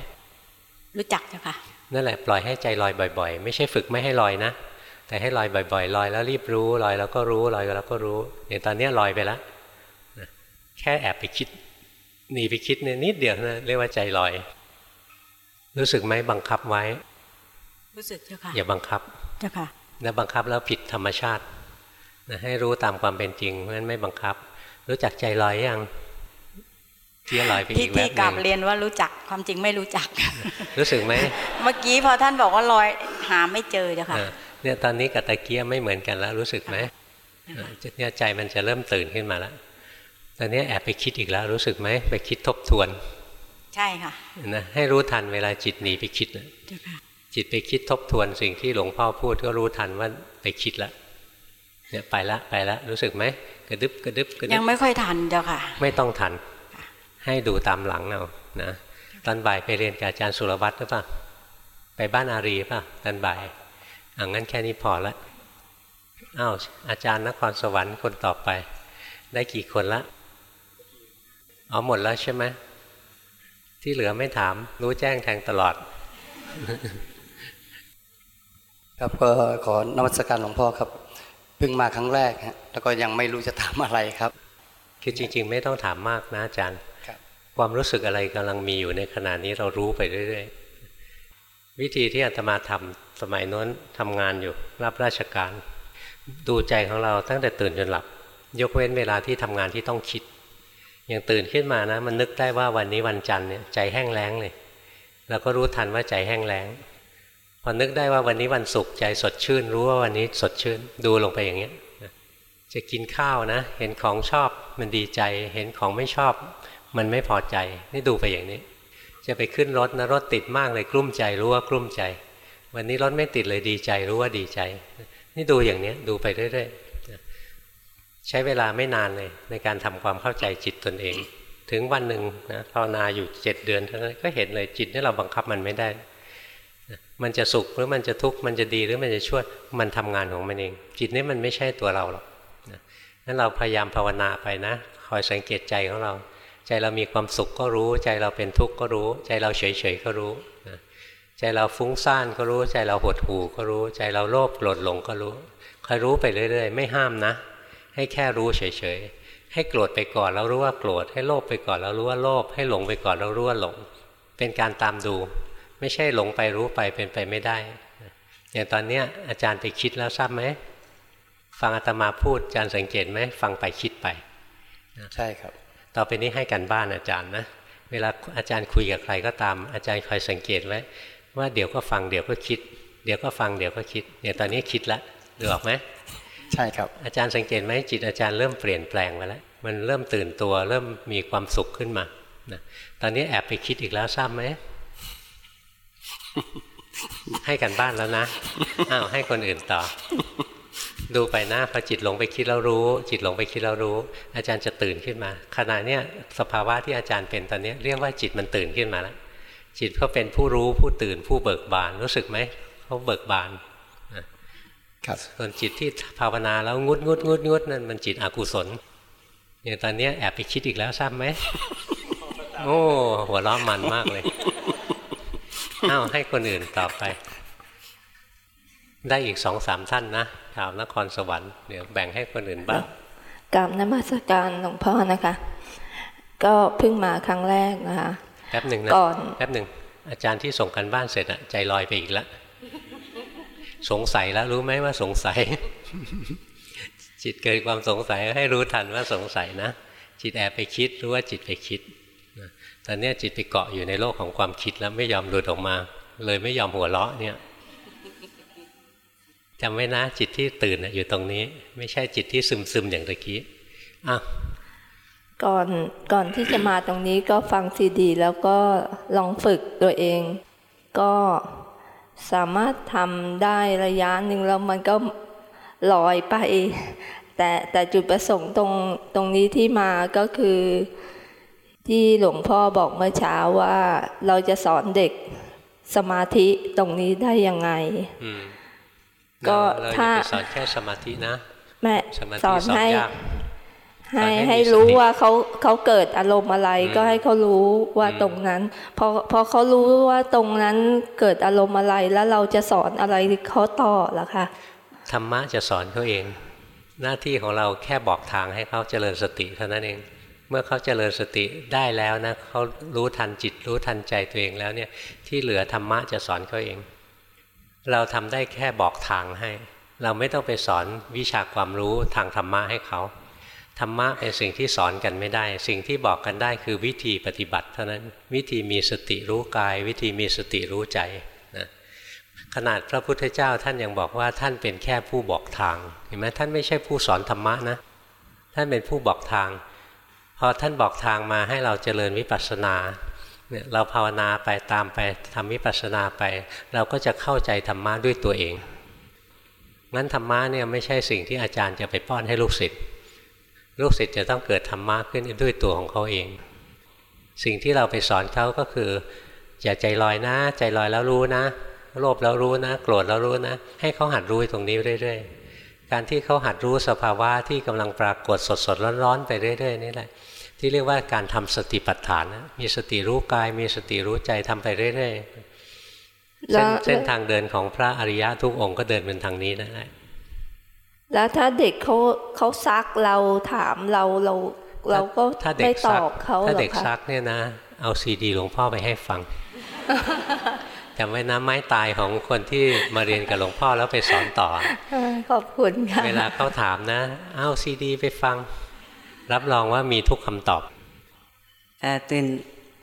รู้จักเจ้าค่ะ นั่นแหละปล่อยให้ใจลอยบ่อย ๆ ไม่ใช่ฝึกไม่ให้ลอยนะ แต่ให้ลอยบ่อย ๆ ลอยแล้วรีบรู้ลอยแล้วก็รู้ลอยแล้วก็รู้อย่างตอนนี้ลอยไปแล้วแค่แอบไปคิดหนีไปคิดเนี่ยนิดเดียวนะเรียกว่าใจลอย รู้สึกไหมบังคับไว้ รู้สึกเจ้าค่ะอย่าบังคับเจ้าค่ะแล้วบังคับแล้วผิดธรรมชาติ นะให้รู้ตามความเป็นจริง เพราะฉะนั้นไม่บังคับ รู้จักใจลอยยังเที่ยลอยไปอีกแบบนึงที่กลับเรียนว่ารู้จักความจริงไม่รู้จัก รู้สึกไหมเมื่อกี้พอท่านบอกว่าลอยหาไม่เจอเจ้าค่ะเนี่ยตอนนี้กับตะเกียไม่เหมือนกันแล้วรู้สึกไหมเนี่ยใจมันจะเริ่มตื่นขึ้นมาแล้วตอนนี้แอบไปคิดอีกแล้วรู้สึกไหมไปคิดทบทวน ใช่ค่ะนะให้รู้ทันเวลาจิตหนีไปคิดนะจิตไปคิดทบทวนสิ่งที่หลวงพ่อพูดก็รู้ทันว่าไปคิดแล้ว เนี่ยไปละไปละรู้สึกไหมกระดึบกระดึบกระดึบยังไม่ค่อยทันเจ้าค่ะ ไม่ต้องทัน ให้ดูตามหลังเอานะตอนบ่ายไปเรียนกับอาจารย์สุรวัตรหรือเปล่าไปบ้านอารีป่ะตอนบ่ายอ่างั้นแค่นี้พอละอ้าวอาจารย์นครสวรรค์คนต่อไป ได้กี่คนละเอาหมดแล้วใช่ไหมที่เหลือไม่ถาม รู้แจ้งแทงตลอด ครับก็ขอนมัสการหลวงพ่อครับ เพิ่งมาครั้งแรกฮะแล้วก็ยังไม่รู้จะถามอะไรครับ คือจริง ๆ ไม่ต้องถามมากนะอาจารย์ครับความรู้สึกอะไรกำลังมีอยู่ในขณะนี้เรารู้ไปเรื่อยๆ วิธีที่อาตมาทำสมัยโน้นทำงานอยู่รับราชการ ดูใจของเราตั้งแต่ตื่นจนหลับ ยกเว้นเวลาที่ทำงานที่ต้องคิดอย่างตื่นขึ้นมานะ มันนึกได้ว่าวันนี้วันจันทร์เนี่ยใจแห้งแล้งเลยเราก็รู้ทันว่าใจแห้งแล้งพ อนึกได้ว่าวันนี้วันศุกร์ใจสดชื่น รู้ว่าวันนี้สดชื่น ดูลงไปอย่างเงี้ยจะกินข้าวนะ เห็นของชอบมันดีใจ เห็นของไม่ชอบ มันไม่พอใจ นี่ดูไปอย่างนี้ จะไปขึ้นรถนะรถติดมากเลยกลุ้มใจรู้ว่ากลุ้มใจ วันนี้รถไม่ติดเลยดีใจ รู้ว่าดีใจ นี่ดูอย่างนี้ดูไปเรื่อยๆใช้เวลาไม่นานเลย ในการทำความเข้าใจจิตตนเอง ถึงวันหนึ่งนะภาวนาอยู่เจ็ดเดือนเท่านั้นก็เห็นเลยจิตนี่เราบังคับมันไม่ได้ มันจะสุขหรือมันจะทุกข์มันจะดีหรือมันจะชั่วมันทำงานของมันเอง จิตนี้มันไม่ใช่ตัวเราหรอกนั้นเราพยายามภาวนาไปนะ คอยสังเกตใจของเรา ใจเรามีความสุขก็รู้ ใจเราเป็นทุกข์ก็รู้ ใจเราเฉยๆก็รู้ใจเราฟุ้งซ่านก็รู้ ใจเราหดหู่ก็รู้ ใจเราโลภโกรธหลงก็รู้คอยรู้ไปเรื่อย ๆ ไม่ห้ามนะ ให้แค่รู้เฉยๆให้โกรธไปก่อนแล้วรู้ว่าโกรธให้โลภไปก่อนแล้วรู้ว่าโลภให้หลงไปก่อนแล้วรู้ว่าหลง เป็นการตามดู ไม่ใช่หลงไปรู้ไปเป็นไปไม่ได้อย่างตอนเนี้ยอาจารย์ไปคิดแล้วทราบไหมฟังอาตมาพูดอาจารย์สังเกตไหมฟังไปคิดไปใช่ครับ ต่อไปนี้ให้กันบ้านอาจารย์นะเวลาอาจารย์คุยกับใครก็ตาม อาจารย์คอยสังเกตไว้ว่าเดี๋ยวก็ฟังเดี๋ยวก็คิด เดี๋ยวก็ฟังเดี๋ยวก็คิดอย่างตอนนี้คิดแล้วดูออกไหมใช่ครับ อาจารย์สังเกตไหมจิตอาจารย์เริ่มเปลี่ยนแปลงไปแล้วมันเริ่มตื่นตัวเริ่มมีความสุขขึ้นมานะตอนนี้แอบไปคิดอีกแล้วทราบไหม ให้กันบ้านแล้วนะอ้าวให้คนอื่นต่อ ดูไปนะพอจิตหลงไปคิดแล้วรู้ จิตหลงไปคิดแล้วรู้ อาจารย์จะตื่นขึ้นมา ขณะเนี้ยสภาวะที่อาจารย์เป็นตอนนี้เรียกว่าจิตมันตื่นขึ้นมาแล้วจิตเขาเป็นผู้รู้ผู้ตื่นผู้เบิกบานรู้สึกไหมเขาเบิกบานครับส่วนจิตที่ภาวนาแล้วงุดงุดงุดงุดนั่นมันจิตอกุศลอย่างตอนนี้แอบไปคิดอีกแล้วทราบไหมโอ้หัวเราะมันมากเลย อ้าวให้คนอื่นต่อไป ได้อีกสองสามท่านนะข่าวนครสวรรค์เดี๋ยวแบ่งให้คนอื่นบ้างกราบนมัสการหลวงพ่อนะคะ ก็เพิ่งมาครั้งแรกนะคะแป๊บหนึ่งนะก่อนแป๊บหนึ่งอาจารย์ที่ส่งกันบ้านเสร็จอะใจลอยไปอีกแล้วสงสัยแล้วรู้ไหมว่าสงสัย จิตเกิดความสงสัยให้รู้ทันว่าสงสัยนะจิตแอบไปคิดรู้ว่าจิตไปคิดนะ ตอนนี้จิตไปเกาะอยู่ในโลกของความคิดแล้วไม่ยอมหลุดออกมา เลยไม่ยอมหัวเราะเนี่ยจำไว้นะจิตที่ตื่นอยู่ตรงนี้ ไม่ใช่จิตที่ซึมซึมๆอย่างตะกี้อะก่อนก่อนที่จะมาตรงนี้ก็ฟังซีดี แล้วก็ลองฝึกตัวเอง ก็สามารถทำได้ระยะหนึ่งแล้วมันก็ลอยไป แต่แต่จุดประสงค์ตรงตรงนี้ที่มาก็คือ ที่หลวงพ่อบอกเมื่อเช้าว่าเราจะสอนเด็กสมาธิตรงนี้ได้ยังไงอืมก็เราเราอย่าถ้าไปสอนแค่สมาธินะแม่สมาธิสอนสอนให้ยากให้สอนให้ให้มีสติรู้ว่าเขาเขาเกิดอารมณ์อะไรอืมก็ให้เขารู้ว่าอืมตรงนั้นพอพอเขารู้ว่าตรงนั้นเกิดอารมณ์อะไรแล้วเราจะสอนอะไรเขาต่อล่ะคะธรรมะจะสอนเขาเอง หน้าที่ของเราแค่บอกทางให้เขาเจริญสติเท่านั้นเอง เมื่อเขาเจริญสติได้แล้วนะเขารู้ทันจิตรู้ทันใจตัวเองแล้วเนี่ยที่เหลือธรรมะจะสอนเขาเอง เราทำได้แค่บอกทางให้ เราไม่ต้องไปสอนวิชาความรู้ทางธรรมะให้เขาธรรมะเป็นสิ่งที่สอนกันไม่ได้ สิ่งที่บอกกันได้คือวิธีปฏิบัติเท่านั้นวิธีมีสติรู้กาย วิธีมีสติรู้ใจนะขนาดพระพุทธเจ้าท่านยังบอกว่าท่านเป็นแค่ผู้บอกทางเห็นไหมท่านไม่ใช่ผู้สอนธรรมะนะท่านเป็นผู้บอกทาง พอท่านบอกทางมาให้เราเจริญวิปัสสนาเนี่ยเราภาวนาไปตามไปทำวิปัสสนาไป เราก็จะเข้าใจธรรมะด้วยตัวเองงั้นธรรมะเนี่ยไม่ใช่สิ่งที่อาจารย์จะไปป้อนให้ลูกศิษย์ลูกศิษย์จะต้องเกิดธรรมะขึ้นด้วยตัวของเขาเอง สิ่งที่เราไปสอนเขาก็คืออย่าใจลอยนะ ใจลอยแล้วรู้นะ โลภแล้วรู้นะ โกรธแล้วรู้นะ ให้เขาหัดรู้ตรงนี้เรื่อย ๆ การที่เขาหัดรู้สภาวะที่กำลังปรากฏสดๆร้อนๆไปเรื่อยๆนี่แหละที่เรียกว่าการทำสติปัฏฐานนะมีสติรู้กาย มีสติรู้ใจทำไปเรื่อยๆเส้นเส้นทางเดินของพระอริยะทุกองค์ก็เดินเป็นทางนี้นั่นแหละแล้วถ้าเด็กเขาเขาซักเราถามเราเราเราก็ไม่ตอบเขาถ้าเด็กซักเนี่ยนะ เอาซีดีหลวงพ่อไปให้ฟัง จำไว้นะไม้ตายของคนที่มาเรียนกับหลวงพ่อแล้วไปสอนต่อขอบคุณค่ะเวลาเขาถามนะเอาซีดี ไปฟัง รับรองว่ามีทุกคำตอบตื่น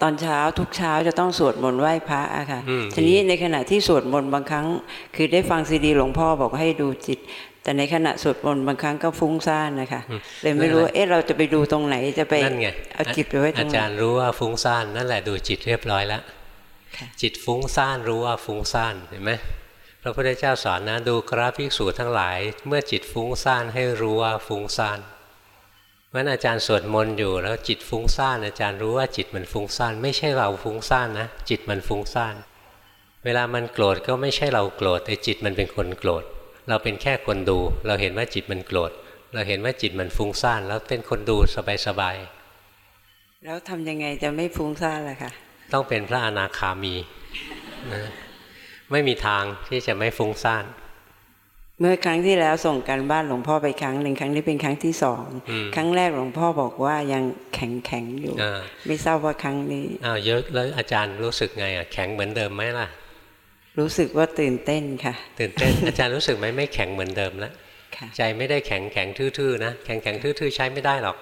ตอนเช้าทุกเช้าจะต้องสวดมนต์ไหว้พระอะค่ะ ทีนี้ในขณะที่สวดมนต์บางครั้ง คือได้ฟังซีดี หลวงพ่อบอกให้ดูจิต แต่ในขณะสวดมนต์บางครั้งก็ฟุ้งซ่านนะคะเลยไม่รู้เอ๊ะเราจะไปดูตรงไหนจะไปเอาจิตไปไว้ตรงไหนอาจารย์รู้ว่าฟุ้งซ่านนั่นแหละดูจิตเรียบร้อยแล้ว จิตฟุ้งซ่านรู้ว่าฟุ้งซ่านเห็นไหมพระพุทธเจ้าสอนนะดูกราภิกษุทั้งหลาย เมื่อจิตฟุ้งซ่านให้รู้ว่าฟุ้งซ่านเมื่ออาจารย์สวดมนต์อยู่แล้วจิตฟุ้งซ่านอาจารย์รู้ว่าจิตมันฟุ้งซ่านไม่ใช่เราฟุ้งซ่านนะจิตมันฟุ้งซ่านเวลามันโกรธก็ไม่ใช่เราโกรธแต่จิตมันเป็นคนโกรธ เราเป็นแค่คนดู เราเห็นว่าจิตมันโกรธ เราเห็นว่าจิตมันฟุ้งซ่าน แล้วเป็นคนดูสบายๆแล้วทำยังไงจะไม่ฟุ้งซ่านล่ะคะ ต้องเป็นพระอนาคามีนะไม่มีทางที่จะไม่ฟุ้งซ่านเมื่อครั้งที่แล้วส่งกันบ้านหลวงพ่อไปครั้งหนึ่งครั้งนี้เป็นครั้งที่สองครั้งแรกหลวงพ่อบอกว่ายังแข็งแข็งอยู่ ไม่ทราบว่าครั้งนี้อ้าวเยอะแล้วอาจารย์รู้สึกไงอะแข็งเหมือนเดิมไหมล่ะ รู้สึกว่าตื่นเต้นค่ะ ตื่นเต้นอาจารย์รู้สึกไหมไม่แข็งเหมือนเดิมแล้วใจไม่ได้แข็งแข็งทื่อๆนะแข็งแข็งทื่อๆใช้ไม่ได้หรอก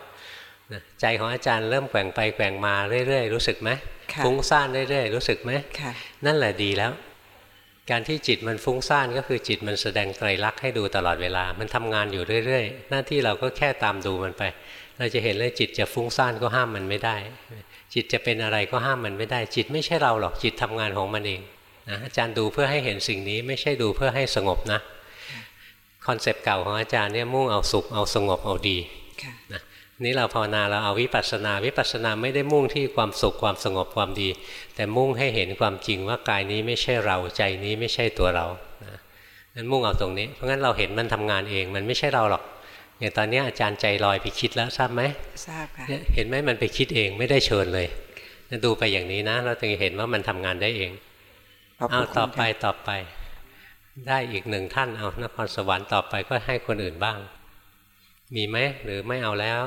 ใจของอาจารย์เริ่มแกว่งไปแกว่งมาเรื่อยๆรู้สึกไหม ฟุ้งซ่านเรื่อยๆรู้สึกไหมนั่นแหละดีแล้ว การที่จิตมันฟุ้งซ่านก็คือจิตมันแสดงไตรลักษณ์ให้ดูตลอดเวลา มันทำงานอยู่เรื่อยๆ หน้าที่เราก็แค่ตามดูมันไป เราจะเห็นเลยจิตจะฟุ้งซ่านก็ห้ามมันไม่ได้ จิตจะเป็นอะไรก็ห้ามมันไม่ได้ จิตไม่ใช่เราหรอกจิตทำงานของมันเองนะอาจารย์ดูเพื่อให้เห็นสิ่งนี้ไม่ใช่ดูเพื่อให้สงบนะconcept เก่าของอาจารย์เนี่ยมุ่งเอาสุขเอาสงบเอาดีนะ นี่เราภาวนาเราเอาวิปัสสนา วิปัสสนาไม่ได้มุ่งที่ความสุขความสงบความดี แต่มุ่งให้เห็นความจริงว่ากายนี้ไม่ใช่เราใจนี้ไม่ใช่ตัวเรานะนั้นมุ่งเอาตรงนี้ เพราะงั้นเราเห็นมันทำงานเอง มันไม่ใช่เราหรอกอย่างตอนนี้อาจารย์ใจลอยไปคิดแล้วทราบไหมทราบค่ะเห็นไหมมันไปคิดเองไม่ได้เชิญเลยดูไปอย่างนี้นะ เราถึงเห็นว่ามันทำงานได้เองเอาต่อไปต่อไป ได้อีกหนึ่งท่านเอานครสวรรค์ต่อไปก็ให้คนอื่นบ้าง มีไหมหรือไม่เอาแล้ว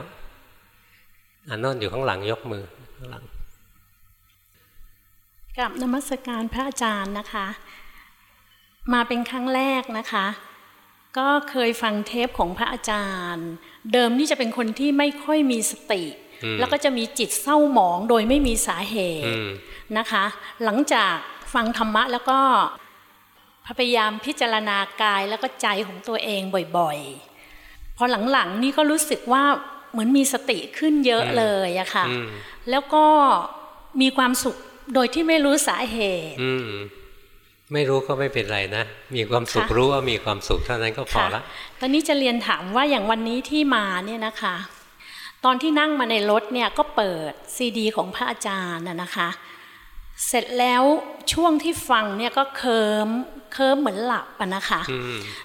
อันนนอยู่ข้างหลังยกมือข้างหลังกับนมัสการพระอาจารย์นะคะ มาเป็นครั้งแรกนะคะ ก็เคยฟังเทปของพระอาจารย์ เดิมนี่จะเป็นคนที่ไม่ค่อยมีสติ แล้วก็จะมีจิตเศร้าหมองโดยไม่มีสาเหตุนะคะ หลังจากฟังธรรมะแล้วก็พยายามพิจารณากายแล้วก็ใจของตัวเองบ่อยๆ พอหลังๆนี่ก็รู้สึกว่า เหมือนมีสติขึ้นเยอะเลยอะค่ะ แล้วก็มีความสุขโดยที่ไม่รู้สาเหตุไม่รู้ก็ไม่เป็นไรนะ มีความสุขรู้ว่ามีความสุขเท่านั้นก็พอละ ตอนนี้จะเรียนถามว่าอย่างวันนี้ที่มาเนี่ยนะคะ ตอนที่นั่งมาในรถเนี่ยก็เปิดซีดี ของพระอาจารย์นะคะ เสร็จแล้วช่วงที่ฟังเนี่ยก็เคิม เคิมเหมือนหลับอะนะคะ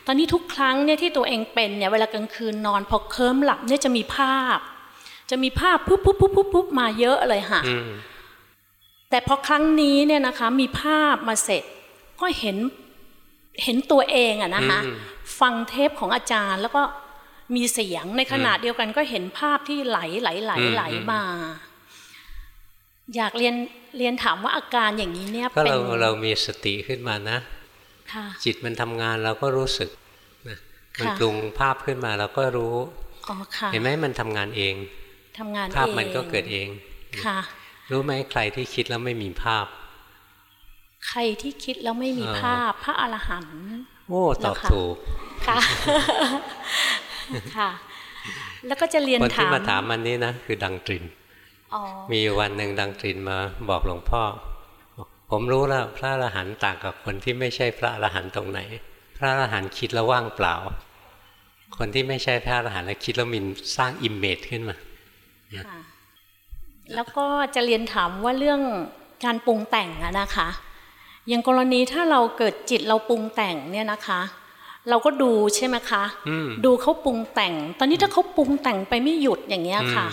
ตอนนี้ทุกครั้งเนี่ยที่ตัวเองเป็นเนี่ยเวลากลางคืนนอนพอเคิมหลับเนี่ยจะมีภาพ จะมีภาพปุ๊บปุ๊บปุ๊บปุ๊บปุ๊บมาเยอะเลยค่ะแต่พอครั้งนี้เนี่ยนะคะ มีภาพมาเสร็จ ก็เห็นเห็นตัวเองอะนะคะ ฟังเทปของอาจารย์แล้วก็มีเสียงในขณะเดียวกันก็เห็นภาพที่ไหลไหลไหลไหลมา อยากเรียนเรียนถามว่าอาการอย่างนี้เนี่ยก็เราเรามีสติขึ้นมานะ จิตมันทำงานเราก็รู้สึกนะมันปรุงภาพขึ้นมาเราก็รู้เห็นไหมมันทำงานเองทำงานภาพมันก็เกิดเองค่ะ รู้ไหมใครที่คิดแล้วไม่มีภาพ ใครที่คิดแล้วไม่มีภาพ พระอรหันต์โอ้ตอบถูกค่ะค่ะ แล้วก็จะเรียนถามคนที่มาถามมันนี้นะคือดังตรินมีวันหนึ่งดังตรินมาบอกหลวงพ่อ ผมรู้แล้วพระอรหันต์ต่างกับคนที่ไม่ใช่พระอรหันต์ตรงไหน พระอรหันต์คิดแล้วว่างเปล่า คนที่ไม่ใช่พระอรหันต์แล้วคิดแล้วมันสร้าง image ขึ้นมาแล้วก็จะเรียนถามว่าเรื่องการปรุงแต่งอะนะคะ อย่างกรณีถ้าเราเกิดจิตเราปรุงแต่งเนี่ยนะคะ เราก็ดูใช่ไหมคะดูเขาปรุงแต่ง ตอนนี้ถ้าเขาปรุงแต่งไปไม่หยุดอย่างเงี้ยค่ะ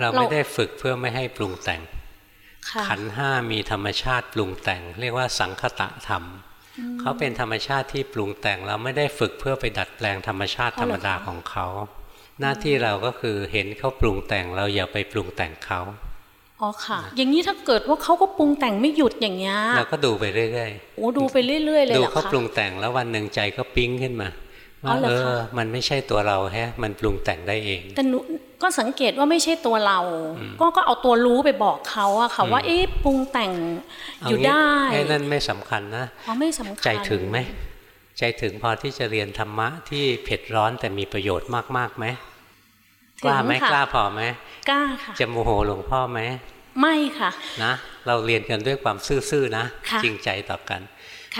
เราไม่ได้ฝึกเพื่อไม่ให้ปรุงแต่ง ขันห้ามีธรรมชาติปรุงแต่ง เรียกว่าสังคตะธรรม เขาเป็นธรรมชาติที่ปรุงแต่งเราไม่ได้ฝึกเพื่อไปดัดแปลงธรรมชาติธรรมดาของเขา หน้าที่เราก็คือเห็นเขาปรุงแต่งเราอย่าไปปรุงแต่งเขาอ๋อค่ะ อย่างนี้ถ้าเกิดว่าเขาก็ปรุงแต่งไม่หยุดอย่างเงี้ยเราก็ดูไปเรื่อยๆโอ้ดูไปเรื่อยๆเลยดูเขาปรุงแต่งแล้ววันหนึ่งใจก็ปิ๊งขึ้นมา ว่าเออ มันไม่ใช่ตัวเราแฮะ มันปรุงแต่งได้เอง แต่หนูก็สังเกตว่าไม่ใช่ตัวเรา ก็ก็เอาตัวรู้ไปบอกเขาอะค่ะว่าเอ๊ะปรุงแต่งอยู่ได้ไอ้นั่นไม่สำคัญนะอ๋อไม่สำคัญใจถึงไหมใจถึงพอที่จะเรียนธรรมะที่เผ็ดร้อนแต่มีประโยชน์มากๆไหมกล้าไหมกล้าพอไหมกล้าค่ะจะโมโหหลวงพ่อไหมไม่ค่ะนะเราเรียนกันด้วยความซื่อๆนะ จริงใจต่อกัน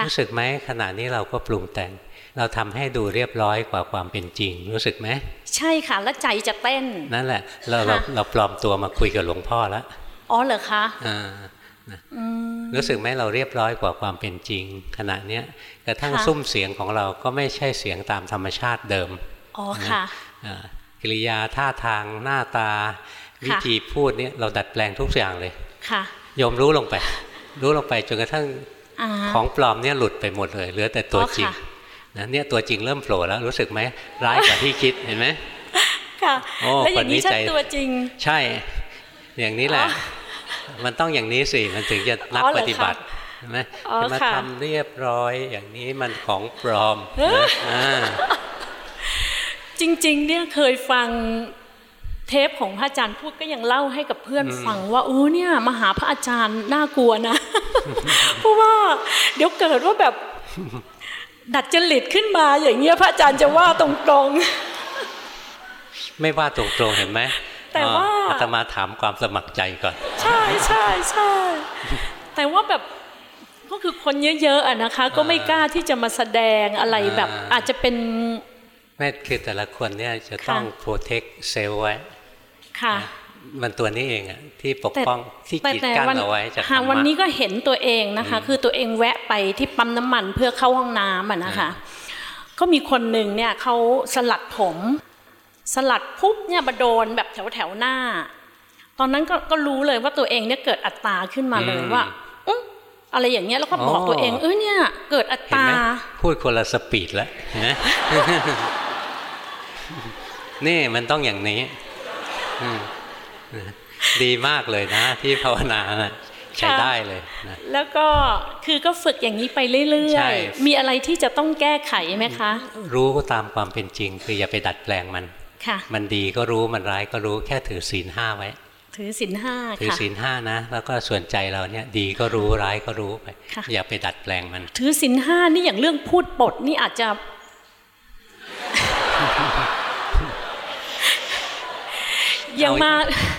รู้สึกไหมขณะนี้เราก็ปรุงแต่ง เราทำให้ดูเรียบร้อยกว่าความเป็นจริง รู้สึกไหมใช่ค่ะแล้วใจจะเต้น นั่นแหละ เราเราเราปลอมตัวมาคุยกับหลวงพ่อแล้วอ๋อเหรอคะอ่ารู้สึกไหมเราเรียบร้อยกว่าความเป็นจริง ขณะเนี้ยกระทั่งซุ้มเสียงของเราก็ไม่ใช่เสียงตามธรรมชาติเดิมอ๋อค่ะกิริยาท่าทางหน้าตา วิธีพูดเนี่ยเราดัดแปลงทุกอย่างเลยค่ะยมรู้ลงไป รู้ลงไปจนกระทั่งของปลอมเนี่ยหลุดไปหมดเลยเหลือแต่ตัวจริง นะเนี่ยตัวจริงเริ่มโผล่แล้วรู้สึกไหมร้ายกว่าที่คิดเห็นไหมค่ะแล้วอย่างนี้ใช่ตัวจริง ใช่ อย่างนี้แหละ มันต้องอย่างนี้สิมันถึงจะนักปฏิบัติใช่ไหมจะมาทำเรียบร้อยอย่างนี้มันของปลอมนะจริง ๆ เนี่ยเคยฟังเทปของพระอาจารย์พูดก็ยังเล่าให้กับเพื่อนฟังว่าโอ้เนี่ยมาหาพระอาจารย์น่ากลัวนะเพราะว่าเดี๋ยวเกิดว่าแบบ ดัดจริตขึ้นมาอย่างเงี้ยพระอาจารย์จะว่าตรงๆ ไม่ว่าตรงๆเห็นไหมแต่ว่าอาตมาถามความสมัครใจก่อน ใช่ใช่ใช่แต่ว่าแบบก็คือคนเยอะๆอะนะคะ ก็ไม่กล้าที่จะมาแสดงอะไรแบบอาจจะเป็นแม่คือแต่ละคนเนี่ยจะต้องโปรเทคเซลล์ไว้ค่ะ มันตัวนี้เองอะที่ปกป้องที่กีดกั้นเอาไว้จากธรรมะวันนี้ก็เห็นตัวเองนะคะ คือตัวเองแวะไปที่ปั๊มน้ำมันเพื่อเข้าห้องน้ำอะนะคะ ก็มีคนหนึ่งเนี่ยเขาสลัดผม สลัดปุ๊บเนี่ยมาโดนแบบแถวแถวหน้า ตอนนั้นก็ก็รู้เลยว่าตัวเองเนี่ยเกิดอัตตาขึ้นมาเลยว่าอะไรอย่างเงี้ยแล้วก็บอกตัวเองเออเนี่ย เกิดอัตตาพูดคนละสปีดแล้วนะนี่มันต้องอย่างนี้ ดีมากเลยนะ ที่ภาวนาใช้ได้เลยนะแล้วก็คือก็ฝึกอย่างนี้ไปเรื่อยๆ มีอะไรที่จะต้องแก้ไขไหมคะ รู้ก็ตามความเป็นจริง คืออย่าไปดัดแปลงมันค่ะมันดีก็รู้มันร้ายก็รู้แค่ถือศีลห้าไว้ ถือศีลห้าถือศีลห้านะ แล้วก็ส่วนใจเราเนี่ยดีก็รู้ร้ายก็รู้ไปอย่าไปดัดแปลงมัน ถือศีลห้านี่อย่างเรื่องพูดปดนี่อาจจะ ยังมา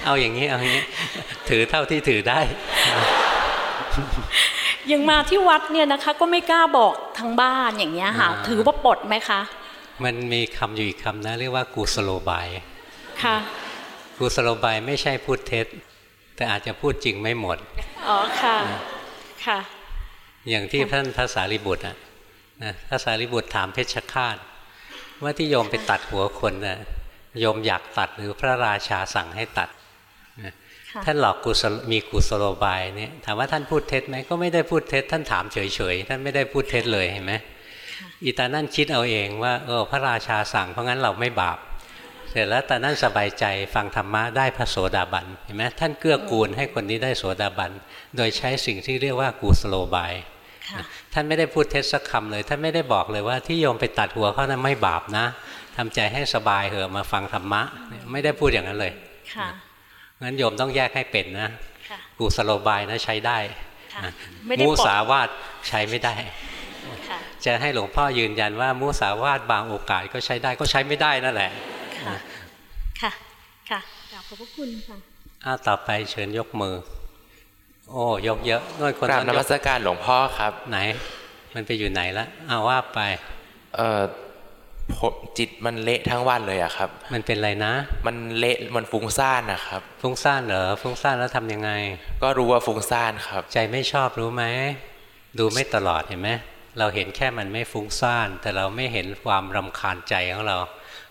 เอาอย่างนี้เอาอย่างนี้ ถือเท่าที่ถือได้ ยังมาที่วัดเนี่ยนะคะ ก็ไม่กล้าบอกทางบ้านอย่างเงี้ยค่ะ ถือว่าปลดไหมคะ มันมีคำอยู่อีกคำนะ เรียกว่ากุสโลบายค่ะกุสโลบายไม่ใช่พูดเท็จ แต่อาจจะพูดจริงไม่หมดอ๋อค่ะค่ะ อย่างที่ท่านพระสารีบุตรอะนะพระสารีบุตรถามเพชฌฆาตว่าที่โยมไปตัดหัวคนนะ่ะ โยมอยากตัดหรือพระราชาสั่งให้ตัดท่านหลอกกุศลมีกุศโลบายเนี่ยถามว่าท่านพูดเท็จไหมก็ไม่ได้พูดเท็จ ท่านถามเฉยๆท่านไม่ได้พูดเท็จเลยเห็นไหมอีตานั่นคิดเอาเองว่าเออพระราชาสั่งเพราะงั้นเราไม่บาป เสร็จแล้วตานั่นสบายใจฟังธรรมะได้พระโสดาบันเห็นไหมท่านเกื้อกูลให้คนนี้ได้โสดาบัน โดยใช้สิ่งที่เรียกว่ากุศโลบายท่านไม่ได้พูดเท็จสักคำเลย ท่านไม่ได้บอกเลยว่าที่โยมไปตัดหัวเขานั้นไม่บาปนะ ทำใจให้สบายเหอะมาฟังธรรมะ ไม่ได้พูดอย่างนั้นเลย ค่ะงั้นโยมต้องแยกให้เป็นนะกูสโลบายนะใช้ได้มูสาวาดใช้ไม่ได้ จะให้หลวงพ่อยืนยันว่ามูสาวาดบางโอกาสก็ใช้ได้ก็ใช้ไม่ได้นั่นแหละ ค่ะ ค่ะค่ะขอบพระคุณค่ะอ้าต่อไปเชิญยกมือ โอ้ยกเยอะด้วยคนกราบนมัสการหลวงพ่อครับ ไหน มันไปอยู่ไหนละเอาว่าไป เอ่อผผม จิตมันเละทั้งวันเลยอะครับ มันเป็นอะไรนะ มันเละมันฟุ้งซ่านนะครับ ฟุ้งซ่านเหรอฟุ้งซ่านแล้วทำยังไง ก็รู้ว่าฟุ้งซ่านครับ ใจไม่ชอบรู้ไหมดูไม่ตลอดเห็นไหมเราเห็นแค่มันไม่ฟุ้งซ่าน แต่เราไม่เห็นความรำคาญใจของเรา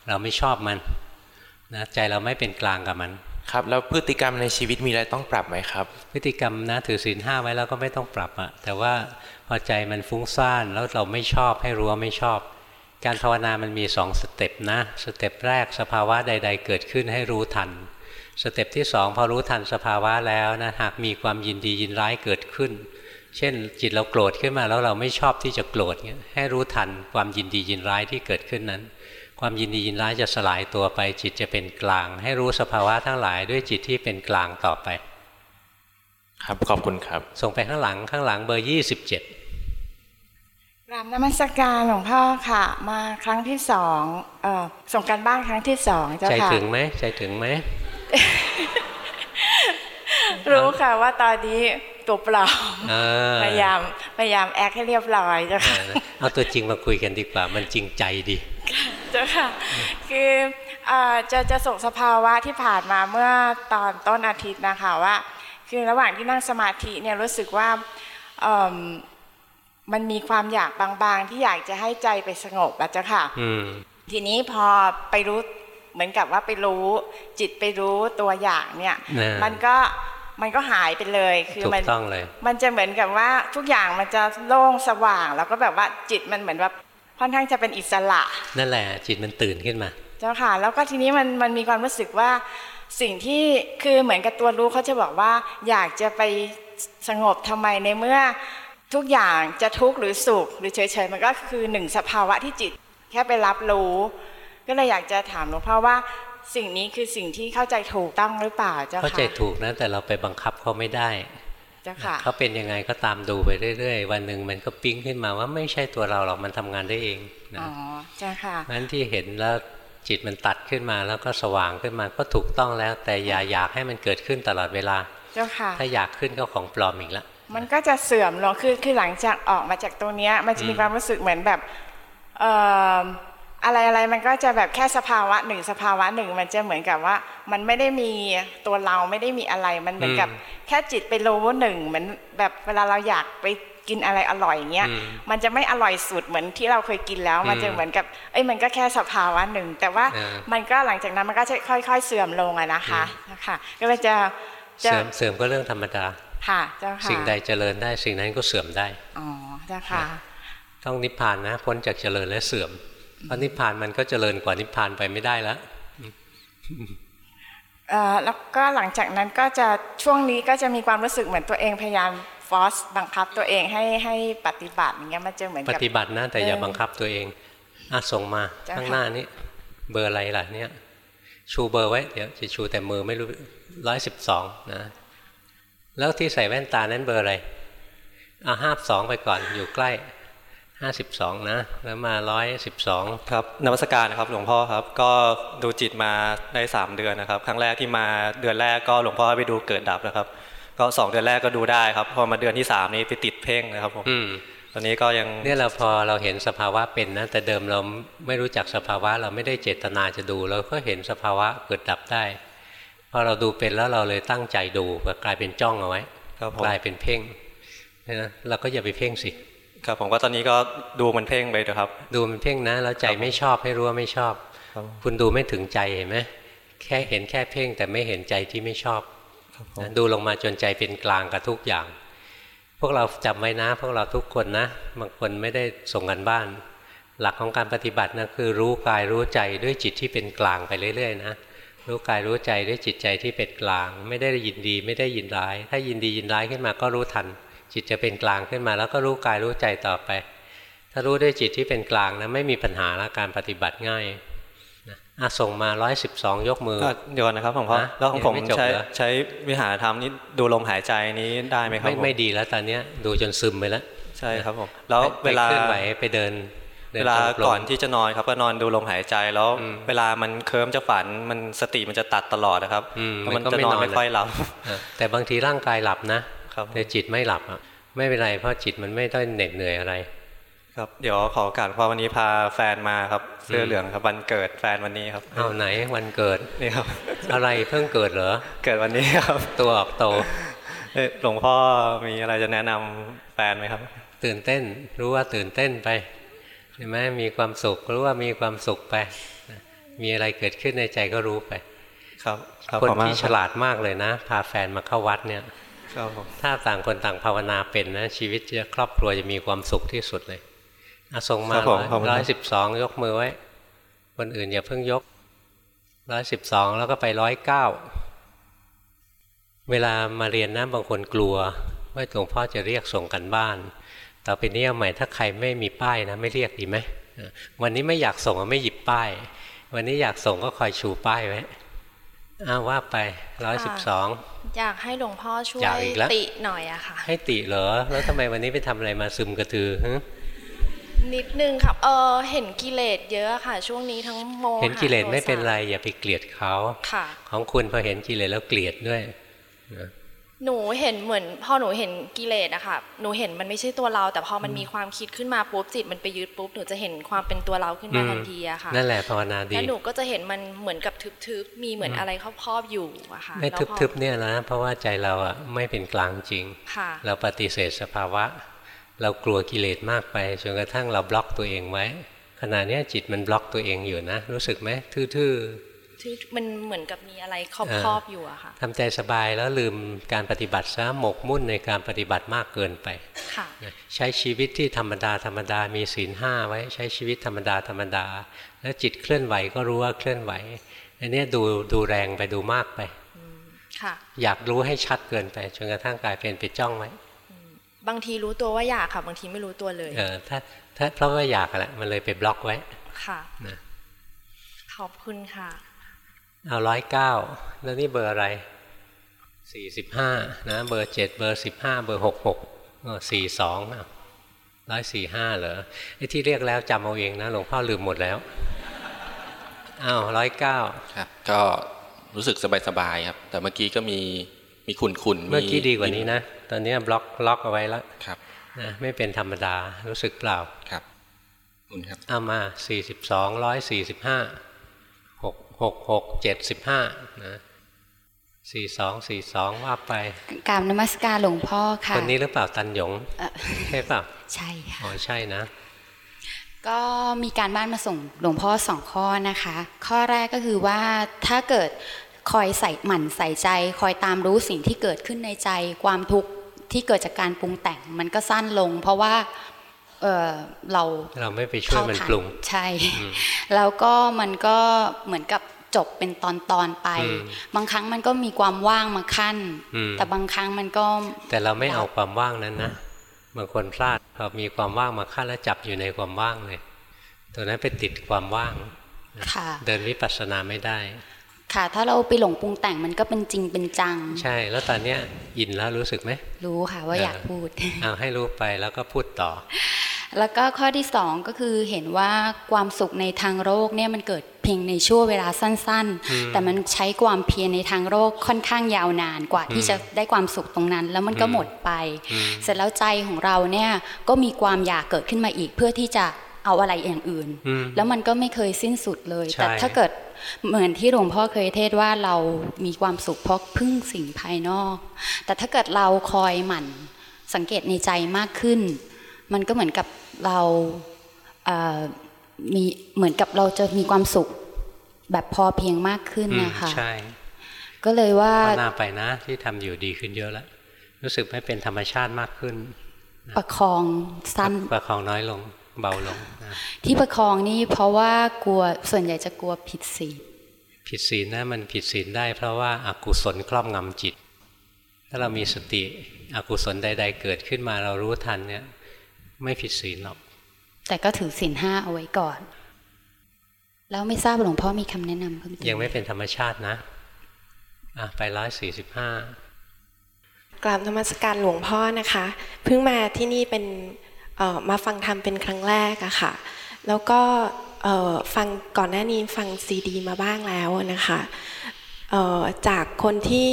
เราไม่ชอบมันนะใจเราไม่เป็นกลางกับมันครับแล้วพฤติกรรมในชีวิตมีอะไรต้องปรับไหมครับ พฤติกรรมนะถือศีลห้าไว้แล้วก็ไม่ต้องปรับอะแต่ว่าพอใจมันฟุ้งซ่านแล้วเราไม่ชอบให้รู้ว่าไม่ชอบ การภาวนามันมีสอง step นะ step แรกสภาวะใด ๆ เกิดขึ้นให้รู้ทัน step ที่สองพอรู้ทันสภาวะแล้วนะหากมีความยินดียินร้ายเกิดขึ้น เช่นจิตเราโกรธขึ้นมาแล้วเราไม่ชอบที่จะโกรธเงี้ยให้รู้ทันความยินดียินร้ายที่เกิดขึ้นนั้น ความยินดียินร้ายจะสลายตัวไป จิตจะเป็นกลาง ให้รู้สภาวะทั้งหลายด้วยจิตที่เป็นกลางต่อไป ครับขอบคุณครับ ส่งไปข้างหลังข้างหลังเบอร์ยี่สิบเจ็ด กราบนมัสการหลวงพ่อค่ะ มาครั้งที่สองเออส่งกันบ้านครั้งที่สองเจ้าใจค่ะถึงไหมใจถึงไหมรู้ค่ะว่าตอนนี้ตัวเปล่าเออพยายามพยายามแอคให้เรียบร้อยเจ้าค่ะเอาตัวจริงมาคุยกันดีกว่า มันจริงใจดีเจ้าค่ะ คือเอ่อจะจะส่งสภาวะที่ผ่านมาเมื่อตอนต้นอาทิตย์นะคะว่า คือระหว่างที่นั่งสมาธิเนี่ยรู้สึกว่าเอิ่ มมันมีความอยากบางๆ ที่อยากจะให้ใจไปสงบอะเจ้าค่ะอืมทีนี้พอไปรู้เหมือนกับว่าไปรู้จิตไปรู้ตัวอย่างเนี่ยนะมันก็มันก็หายไปเลยคือถูมันกต้องเลยมันจะเหมือนกับว่าทุกอย่างมันจะโล่งสว่าง แล้วก็แบบว่าจิตมันเหมือนว่าค่อนข้างจะเป็นอิสระ นั่นแหละ จิตมันตื่นขึ้นมา เจ้าค่ะ แล้วก็ทีนี้มันมันมีความรู้สึกว่าสิ่งที่คือเหมือนกับตัวรู้เขาจะบอกว่า อยากจะไปสงบทำไมในเมื่อ ทุกอย่างจะทุกข์หรือสุข หรือเฉยๆมันก็คือหนึ่งสภาวะที่จิต แค่ไปรับรู้ ก็เลยอยากจะถามหลวงพ่อว่าสิ่งนี้คือสิ่งที่เข้าใจถูกต้องหรือเปล่าเจ้าเข้าใจค่ะถูกนะแต่เราไปบังคับเขาไม่ได้เจ้าค่ะเขาเป็นยังไงก็ตามดูไปเรื่อยๆ วันหนึ่งมันก็ปิ๊งขึ้นมาว่าไม่ใช่ตัวเราหรอกมันทำงานได้เองนะอ๋อเจ้าค่ะนั้นที่เห็นแล้วจิตมันตัดขึ้นมาแล้วก็สว่างขึ้นมาก็ถูกต้องแล้ว แต่อย่าอยากให้มันเกิดขึ้นตลอดเวลา เจ้าค่ะ ถ้าอยากขึ้นก็ของปลอมอีกแล้ว มันก็จะเสื่อมลงคือคือหลังจากออกมาจากตรงเนี้ยมันจะมีอืมความรู้สึกเหมือนแบบเอ่ออะไรอะไรมันก็จะแบบแค่สภาวะหนึ่งสภาวะหนึ่งมันจะเหมือนกับว่า มันไม่ได้มีตัวเราไม่ได้มีอะไรมันเหมือนกับแค่จิตไปรู้หนึ่งเหมือนแบบเวลาเราอยากไปกินอะไรอร่อยอย่างเงี้ยอืมมันจะไม่อร่อยสุดเหมือนที่เราเคยกินแล้ว มันจะอืมเหมือนกับเอ้ยมันก็แค่สภาวะหนึ่งแต่ว่าเออมันก็หลังจากนั้นมันก็จะค่อย ๆ เสื่อมลงอะนะคะนะคะก็เลยจะจะเสื่อมเสื่อมก็เรื่องธรรมดา ค่ะเจ้าค่ะสิ่งใดเจริญได้สิ่งนั้นก็เสื่อมได้อ๋อเจ้าค่ะต้องนิพพานนะพ้นจากเจริญและเสื่อมเพราะนิพพานมันก็เจริญกว่านิพพานไปไม่ได้แล้วเอ่อแล้วก็หลังจากนั้นก็จะช่วงนี้ก็จะมีความรู้สึกเหมือนตัวเองพยายามฟอสบังคับตัวเองให้ให้ปฏิบัติอย่างเงี้ยมันจะเหมือนปกับฏิบัตินะแต่อย่าเออบังคับตัวเองอะส่งมาเจ้าค่ะข้างหน้านี้เบอร์อะไรล่ะเนี่ยชูเบอร์ไว้เดี๋ยวจะชูแต่มือไม่รู้ร้อยสิบสองนะ แล้วที่ใส่แว่นตานั้นเบอร์อะไรอะห้าสองไปก่อนอยู่ใกล้ห้าสิบสองนะ แล้วมาร้อยสิบสองครับนมัสการนะครับหลวงพ่อครับ ก็ดูจิตมาได้สามเดือนนะครับ ครั้งแรกที่มาเดือนแรกก็หลวงพ่อให้ไปดูเกิดดับนะครับ ก็สองเดือนแรกก็ดูได้ครับ พอมาเดือนที่สามนี้ไปติดเพ่งนะครับผมอืมตอนนี้ก็ยังเนี่ยเราพอเราเห็นสภาวะเป็นนะแต่เดิมเราไม่รู้จักสภาวะเราไม่ได้เจตนาจะดูเราก็เห็นสภาวะเกิดดับได้ พอเราดูเป็นแล้วเราเลยตั้งใจดูก็กลายเป็นจ้องเอาไว้ครับผมกลายเป็นเพ่งนะเราก็อย่าไปเพ่งสิครับผมก็ตอนนี้ก็ดูมันเพ่งไปนะครับ ดูมันเพ่งนะแล้วใจไม่ชอบให้รู้ว่าไม่ชอบครับคุณดูไม่ถึงใจเห็นไหมแค่เห็นแค่เพ่งแต่ไม่เห็นใจที่ไม่ชอบครับผมนะดูลงมาจนใจเป็นกลางกับทุกอย่าง พวกเราจำไว้นะ พวกเราทุกคนนะบางคนไม่ได้ส่งกันบ้าน หลักของการปฏิบัตินะคือรู้กายรู้ใจด้วยจิตที่เป็นกลางไปเรื่อยๆนะ รู้กายรู้ใจด้วยจิตใจที่เป็นกลาง ไม่ได้ยินดีไม่ได้ยินร้าย ถ้ายินดียินร้ายขึ้นมาก็รู้ทัน จิตจะเป็นกลางขึ้นมา แล้วก็รู้กายรู้ใจต่อไป ถ้ารู้ด้วยจิตที่เป็นกลางนะไม่มีปัญหาและการปฏิบัติง่ายนะอะส่งมา112ยกมือก็เดี๋ยวก่อนนะครับหลวงพ่อนะแล้วของผมยังไม่จบใช้เหรอใช้วิหารธรรมนี้ดูลมหายใจนี้ได้ไหมครับไม่ผมไม่ดีแล้วตอนเนี้ยดูจนซึมไปแล้วใช่ครับผมแล้วไปเวลาเคลื่อนไหวไปเดินดิ เวนลาจงรมก่อนที่จะนอนครับก็นอนดูลมหายใจแล้วอืมเวลามันเคิร์มจะฝันมันสติมันจะตัดตลอดนะครับอืมแล้วมันก็จะนอนหไม่ค่อยหลับเออแต่บางทีร่างกายหลับนะครับแต่จิตไม่หลับอะไม่เป็นไรเพราะจิตมันไม่ได้เหน็ดเหนื่อยอะไร ครับเดี๋ยวขอโอกาสเพราะวันนี้พาแฟนมาครับ เสื้อเหลืองครับวันเกิดแฟนวันนี้ครับเอาไหนวันเกิดนี่ครับ อะไรเพิ่งเกิดเหรอเกิดวันนี้ครับ ตัวออกโตเอ๊ะหลวงพ่อมีอะไรจะแนะนำแฟนไหมครับ ตื่นเต้นรู้ว่าตื่นเต้นไป ใช่ไหมมีความสุขรู้ว่ามีความสุขไป มีอะไรเกิดขึ้นในใจก็รู้ไป ครับรับคนขอบณที่ฉลาดมากเลยนะ พาแฟนมาเข้าวัดเนี่ยครับผมถ้าต่างคนต่างภาวนาเป็นนะ ชีวิตจะครอบครัวจะมีความสุขที่สุดเลยอาส่งมาครับผมขอบคุณครับร้อยสิบสองยกมือไว้ คนอื่นอย่าเพิ่งยกร้อยสิบสองแล้วก็ไปร้อยเก้าเวลามาเรียนนะบางคนกลัวว่าหลวงพ่อจะเรียกส่งกันบ้าน ต่อไปนี้เอาใหม่ถ้าใครไม่มีป้ายนะไม่เรียกดีไหมวันนี้ไม่อยากส่งก็ไม่หยิบป้าย วันนี้อยากส่งก็คอยชูป้ายไว้อ้าวว่าไปร้อยสิบสองอยากให้หลวงพ่อช่วยอยากอีกแล้วติหน่อยอะค่ะ ให้ติเหรอ แล้วทำไมวันนี้ไปทำอะไรมาซึมกระตือฮะนิดนึงครับเออเห็นกิเลสเยอะค่ะ ช่วงนี้ทั้งโมหะเห็นกิเลสไม่เป็นไรโทสอย่าไปเกลียดเขาค่ะของคุณพอเห็นกิเลสแล้วเกลียดด้วยนะ หนูเห็นเหมือนพอหนูเห็นกิเลสอะค่ะหนูเห็นมันไม่ใช่ตัวเรา แต่พอมันมีความคิดขึ้นมาปุ๊บจิตมันไปยึดปุ๊บหนูจะเห็นความเป็นตัวเราขึ้นมาทันทีอะค่ะนั่นแหละภาวนาดีแล้วหนูก็จะเห็นมันเหมือนกับทึบๆมีเหมือนอะไรครอบๆอยู่อะค่ะไม่แล้วพอทึบๆเนี่ยนะเพราะว่าใจเราอะไม่เป็นกลางจริงค่ะเราปฏิเสธสภาวะ เรากลัวกิเลสมากไปจนกระทั่งเราบล็อกตัวเองไว้ขณะเนี้ยจิตมันบล็อกตัวเองอยู่นะ รู้สึกไหมทื่อ ที่มันเหมือนกับมีอะไรคเออรอบๆอยู่อะค่ะๆทำใจสบายแล้วลืมการปฏิบัติซะหมกมุ่นในการปฏิบัติมากเกินไปค่ะใช้ชีวิตที่ธรรมดาธรรมดามีศีลห้าไว้ใช้ชีวิตธรรมดาธรรมดา แล้วจิตเคลื่อนไหวก็รู้ว่าเคลื่อนไหวอันเนี้ยดูดูแรงไปดูมากไปค่ะอยากรู้ให้ชัดเกินไปจนกระทั่งกลายเป็นไปจ้องไว้บางทีรู้ตัวว่าอยากค่ะ บางทีไม่รู้ตัวเลยเออถ้าถ้าเพราะว่าอยากแหละมันเลยไปบล็อกไว้ค่ะนะขอบคุณค่ะ เอาร้อยเก้าแล้วนี่เบอร์อะไรสี่สิบห้านะเบอร์เจ็ดเบอร์สิบห้าเบอร์หกหกสี่สองร้อยสี่ห้าเหรอไอ้ที่เรียกแล้วจำเอาเองนะหลวงพ่อลืมหมดแล้วอ้าวร้อยเก้าครับ ก็รู้สึกสบายๆครับ แต่เมื่อกี้ก็มีมีขุนขุนๆเมื่อกี้ดีกว่านี้นะ ตอนนี้บล็อกล็อกเอาไว้แล้วครับนะไม่เป็นธรรมดารู้สึกเปล่าครับคุณครับเอามาสี่สิบสองร้อยสี่สิบห้า หกหกหกเจ็ดสิบห้านะสี่สองสี่สองว่าไปกราบนมัสการหลวงพ่อค่ะคนนี้หรือเปล่าตันหยงเอ่อใช่เปล่าใช่ค่ะอ๋อใช่นะ ก็มีการบ้านมาส่งหลวงพ่อสองข้อนะคะ ข้อแรกก็คือว่าถ้าเกิดคอยใส่หมั่นใส่ใจ คอยตามรู้สิ่งที่เกิดขึ้นในใจความทุกข์ที่เกิดจากการปรุงแต่งมันก็สั้นลง เพราะว่า เออเราเราไม่ไปช่วยมันปรุงใช่อืมแล้วก็มันก็เหมือนกับจบเป็นตอนตอนๆไปอืมบางครั้งมันก็มีความว่างมาขั้นอืมแต่บางครั้งมันก็ แต่เราไม่เอาความว่างนั้นนะบางคนพลาดพอมีความว่างมาขั้นแล้วจับอยู่ในความว่างเลย ตัวนั้นไปติดความว่างค่ะเดินวิปัสสนาไม่ได้ ค่ะ ถ้าเราไปหลงปรุงแต่งมันก็เป็นจริงเป็นจัง ใช่ แล้วตอนเนี้ยอินแล้วรู้สึกไหม รู้ค่ะว่าเออออยากพูดเอาให้รู้ไปแล้วก็พูดต่อ แล้วก็ข้อที่สองก็คือเห็นว่าความสุขในทางโลกเนี่ยมันเกิดเพียงในช่วงเวลาสั้นอืมๆแต่มันใช้ความเพียรในทางโลกค่อนข้างยาวนานกว่าที่อืมจะได้ความสุขตรงนั้น แล้วมันก็อืมหมดไปอืมเสร็จแล้วใจของเราเนี่ยก็มีความอยากเกิดขึ้นมาอีกเพื่อที่จะ เอาอะไรอย่างอื่นอืมแล้วมันก็ไม่เคยสิ้นสุดเลยใช่แต่ถ้าเกิดเหมือนที่หลวงพ่อเคยเทศน์ว่าเรามีความสุขเพราะพึ่งสิ่งภายนอก แต่ถ้าเกิดเราคอยหมั่นสังเกตในใจมากขึ้น มันก็เหมือนกับเราเอ่อมีเหมือนกับเราจะมีความสุขแบบพอเพียงมากขึ้นอืมนะคะใช่ ก็เลยว่าภาวนาไปนะที่ทำอยู่ดีขึ้นเยอะแล้วรู้สึกไม่เป็นธรรมชาติมากขึ้น ประคองสั้นประคองน้อยลง เบาลงนะที่ประคองนี่เพราะว่ากลัวส่วนใหญ่จะกลัวผิดศีลผิดศีลนะมันผิดศีลได้เพราะว่าอากุศลครอบงำจิต ถ้าเรามีสติอกุศลใด ๆ เกิดขึ้นมาเรารู้ทันเนี่ยไม่ผิดศีลหรอก แต่ก็ถือศีลห้าเอาไว้ก่อน แล้วไม่ทราบหลวงพ่อมีคำแนะนำเพิ่มเติมยังไม่เป็นธรรมชาตินะอะไปร้อยสี่สิบห้ากราบนมัสการหลวงพ่อนะคะ เพิ่งมาที่นี่เป็นเอ่อ มาฟังธรรมเป็นครั้งแรกอะค่ะ แล้วก็เอ่อฟังก่อนหน้านี้ฟังซีดี มาบ้างแล้วนะคะเอ่อจากคนที่